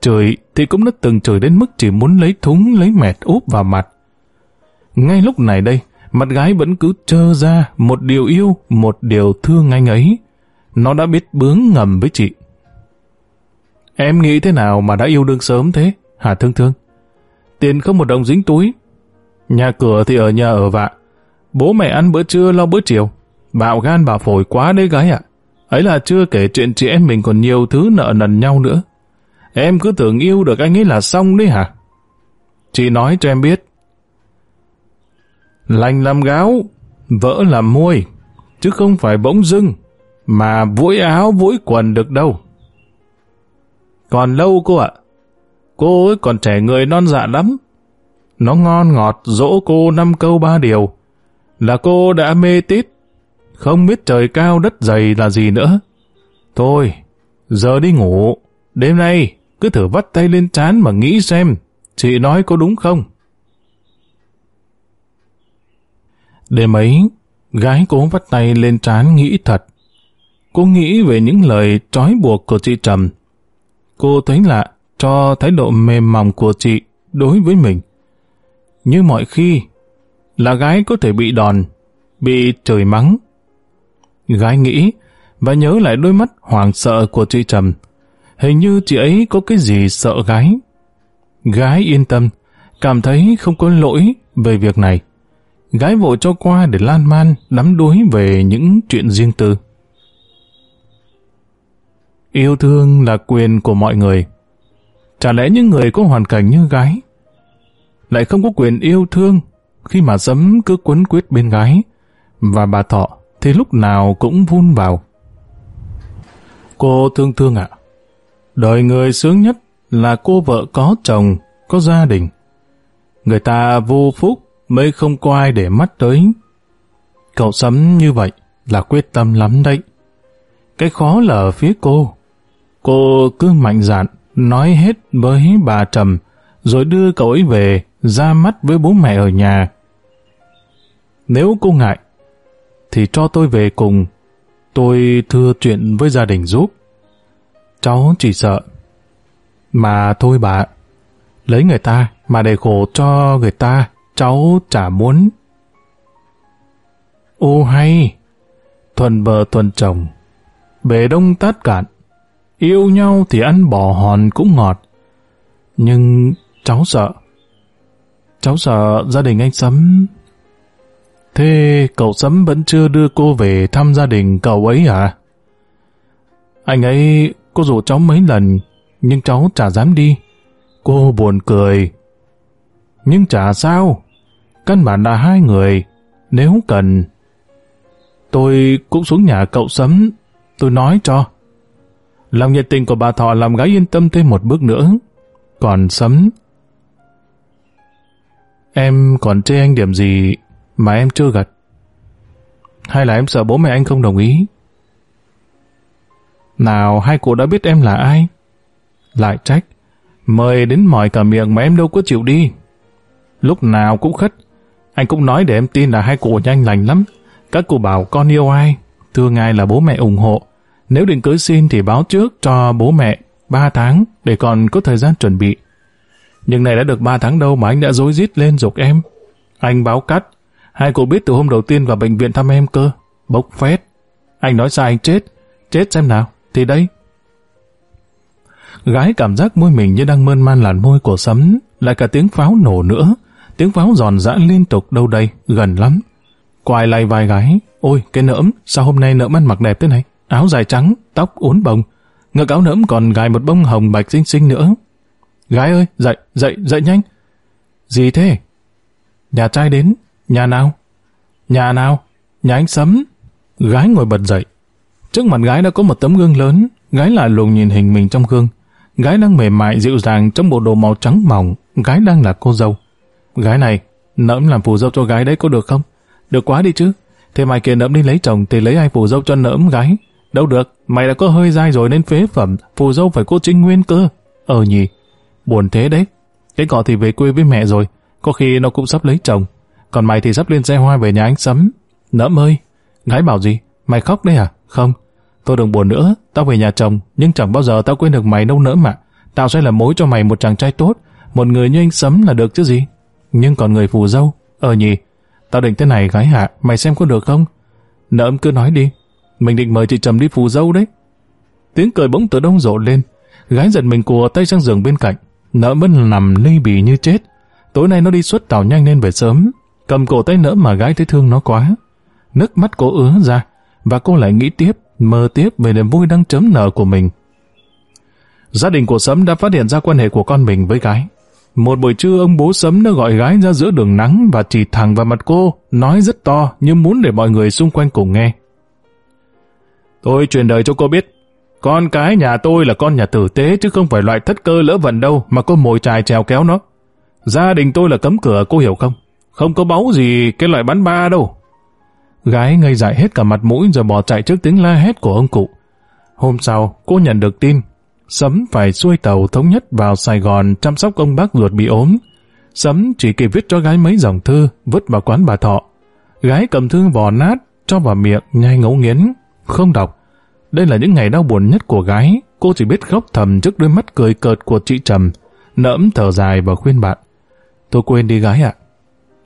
Trời thì cũng đã từng chửi đến mức chỉ muốn lấy thúng lấy mẹt úp vào mặt. Ngay lúc này đây, mặt gái vẫn cứ trơ ra một điều yêu, một điều thương anh ấy. Nó đã biết bướng ngầm với chị. Em nghĩ thế nào mà đã yêu đương sớm thế, hả thương thương? Tiền không một đồng dính túi. Nhà cửa thì ở nhà ở vạ. Bố mẹ ăn bữa trưa lo bữa chiều. Bạo gan bà phổi quá đấy gái ạ. Ấy là chưa kể chuyện chị em mình còn nhiều thứ nợ nần nhau nữa. Em cứ tưởng yêu được anh ấy là xong đấy hả? Chị nói cho em biết. Lành làm gáo, vỡ làm môi, chứ không phải bỗng dưng, mà vũi áo vũi quần được đâu. Còn lâu cô ạ. Cô ấy còn trẻ người non dạ lắm. Nó ngon ngọt dỗ cô năm câu ba điều. Là cô đã mê tít. Không biết trời cao đất dày là gì nữa. Thôi, giờ đi ngủ. Đêm nay, cứ thử vắt tay lên trán mà nghĩ xem. Chị nói có đúng không? Đêm ấy, gái cố vắt tay lên trán nghĩ thật. Cô nghĩ về những lời trói buộc của chị Trầm. Cô thấy lạ cho thái độ mềm mỏng của chị đối với mình. Như mọi khi, là gái có thể bị đòn, bị trời mắng. Gái nghĩ và nhớ lại đôi mắt hoàng sợ của chị Trầm. Hình như chị ấy có cái gì sợ gái. Gái yên tâm, cảm thấy không có lỗi về việc này. Gái vội cho qua để lan man, đắm đuối về những chuyện riêng tư. Yêu thương là quyền của mọi người. Chả lẽ những người có hoàn cảnh như gái lại không có quyền yêu thương khi mà dấm cứ quấn quyết bên gái, và bà Thọ thì lúc nào cũng vun vào. Cô thương thương ạ, đời người sướng nhất là cô vợ có chồng, có gia đình. Người ta vô phúc mới không có ai để mắt tới. Cậu Sấm như vậy là quyết tâm lắm đấy. Cái khó là ở phía cô. Cô cứ mạnh dạn, nói hết với bà Trầm, rồi đưa cậu ấy về, ra mắt với bố mẹ ở nhà. Nếu cô ngại, thì cho tôi về cùng. Tôi thưa chuyện với gia đình giúp. Cháu chỉ sợ. Mà thôi bà, lấy người ta mà để khổ cho người ta, cháu chả muốn. Ô hay, thuần vợ thuần chồng, bể đông tát cạn, yêu nhau thì ăn bò hòn cũng ngọt. Nhưng cháu sợ, cháu sợ gia đình anh Sấm. Thế cậu Sấm vẫn chưa đưa cô về thăm gia đình cậu ấy à? Anh ấy cô rủ cháu mấy lần, nhưng cháu chả dám đi. Cô buồn cười. Nhưng chả sao, căn bản là hai người, nếu cần. Tôi cũng xuống nhà cậu Sấm, tôi nói cho. Lòng nhiệt tình của bà Thọ làm gái yên tâm thêm một bước nữa. Còn Sấm... Em còn chê anh điểm gì mà em chưa gật? Hay là em sợ bố mẹ anh không đồng ý? Nào hai cụ đã biết em là ai? Lại trách. Mời đến mỏi cả miệng mà em đâu có chịu đi. Lúc nào cũng khất. Anh cũng nói để em tin là hai cụ nhanh lành lắm. Các cụ bảo con yêu ai, thương ai là bố mẹ ủng hộ. Nếu định cưới xin thì báo trước cho bố mẹ 3 tháng để còn có thời gian chuẩn bị. Nhưng này đã được 3 tháng đâu mà anh đã dối rít lên dục em. Anh báo cắt. Hai cụ biết từ hôm đầu tiên vào bệnh viện thăm em cơ. Bốc phét. Anh nói sai anh chết. Chết xem nào. Thì đây. Gái cảm giác môi mình như đang mơn man làn môi của sấm. Lại cả tiếng pháo nổ nữa. Tiếng pháo giòn giã liên tục đâu đây. Gần lắm. Quài lại vai gái. Ôi, cái nỡm. Sao hôm nay nỡm ăn mặc đẹp thế này? Áo dài trắng, tóc uốn bồng. Ngực áo nỡm còn gài một bông hồng bạch xinh xinh nữa. Gái ơi, dậy, dậy, dậy nhanh. Gì thế? Nhà trai đến. Nhà nào? Nhà nào? Nhà anh Sấm. Gái ngồi bật dậy. Trước mặt gái đã có một tấm gương lớn. Gái lại lùng nhìn hình mình trong gương. Gái đang mềm mại dịu dàng trong bộ đồ màu trắng mỏng. Gái đang là cô dâu. Gái này, nỡm làm phù dâu cho gái đấy có được không? Được quá đi chứ. Thế mày kia nỡm đi lấy chồng thì lấy ai phù dâu cho nỡm gái? Đâu được, mày đã có hơi dai rồi nên phế phẩm. Phù dâu phải cô Trinh Nguyên cơ. Ờ nhỉ, Buồn thế đấy. Cái cọ thì về quê với mẹ rồi, có khi nó cũng sắp lấy chồng. Còn mày thì sắp lên xe hoa về nhà anh Sấm. Nỡm ơi, gái bảo gì? Mày khóc đấy à? Không. Tôi đừng buồn nữa, tao về nhà chồng, nhưng chẳng bao giờ tao quên được mày đâu nữa mà. Tao sẽ là mối cho mày một chàng trai tốt, một người như anh Sấm là được chứ gì. Nhưng còn người phù dâu, ờ nhỉ, tao định thế này gái hạ, mày xem có được không? Nỡm cứ nói đi, mình định mời chị Trầm đi phù dâu đấy. Tiếng cười bỗng từ đông rộ lên, gái giật mình cùa tay sang giường bên cạnh. Nỡ vẫn nằm ly bì như chết. Tối nay nó đi xuất tàu nhanh nên về sớm. Cầm cổ tay nỡ mà gái thấy thương nó quá. Nước mắt cô ứa ra, và cô lại nghĩ tiếp, mơ tiếp về niềm vui đang chấm nở của mình. Gia đình của Sấm đã phát hiện ra quan hệ của con mình với gái. Một buổi trưa ông bố Sấm đã gọi gái ra giữa đường nắng và chỉ thẳng vào mặt cô, nói rất to như muốn để mọi người xung quanh cùng nghe. Tôi truyền đời cho cô biết, con cái nhà tôi là con nhà tử tế chứ không phải loại thất cơ lỡ vận đâu mà cô mồi trài trèo kéo nó. Gia đình tôi là cấm cửa, cô hiểu không? Không có báu gì cái loại bắn ba đâu. Gái ngây dại hết cả mặt mũi rồi bỏ chạy trước tiếng la hét của ông cụ. Hôm sau, cô nhận được tin. Sấm phải xuôi tàu thống nhất vào Sài Gòn chăm sóc ông bác ruột bị ốm. Sấm chỉ kịp viết cho gái mấy dòng thư, vứt vào quán bà Thọ. Gái cầm thư vò nát, cho vào miệng, nhai ngấu nghiến, không đọc. Đây là những ngày đau buồn nhất của gái, cô chỉ biết khóc thầm trước đôi mắt cười cợt của chị Trầm, nỡm thở dài và khuyên bạn. Tôi quên đi gái ạ.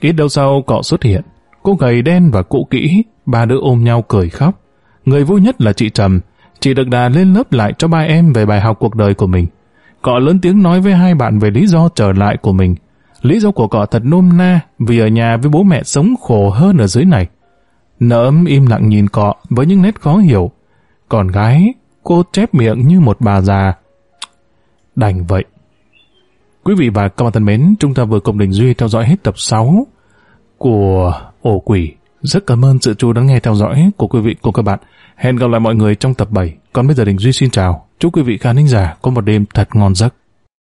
Ít đâu sau cọ xuất hiện, cô gầy đen và cũ kỹ, ba đứa ôm nhau cười khóc. Người vui nhất là chị Trầm, chị được đà lên lớp lại cho ba em về bài học cuộc đời của mình. Cọ lớn tiếng nói với hai bạn về lý do trở lại của mình. Lý do của cọ thật nôm na vì ở nhà với bố mẹ sống khổ hơn ở dưới này. Nỡm im lặng nhìn cọ với những nét khó hiểu. Còn gái, cô chép miệng như một bà già. Đành vậy. Quý vị và các bạn thân mến, chúng ta vừa cùng Đình Duy theo dõi hết tập 6 của ổ quỷ. Rất cảm ơn sự chú lắng nghe theo dõi của quý vị cùng các bạn. Hẹn gặp lại mọi người trong tập 7. Còn bây giờ Đình Duy xin chào. Chúc quý vị khán thính giả có một đêm thật ngon giấc.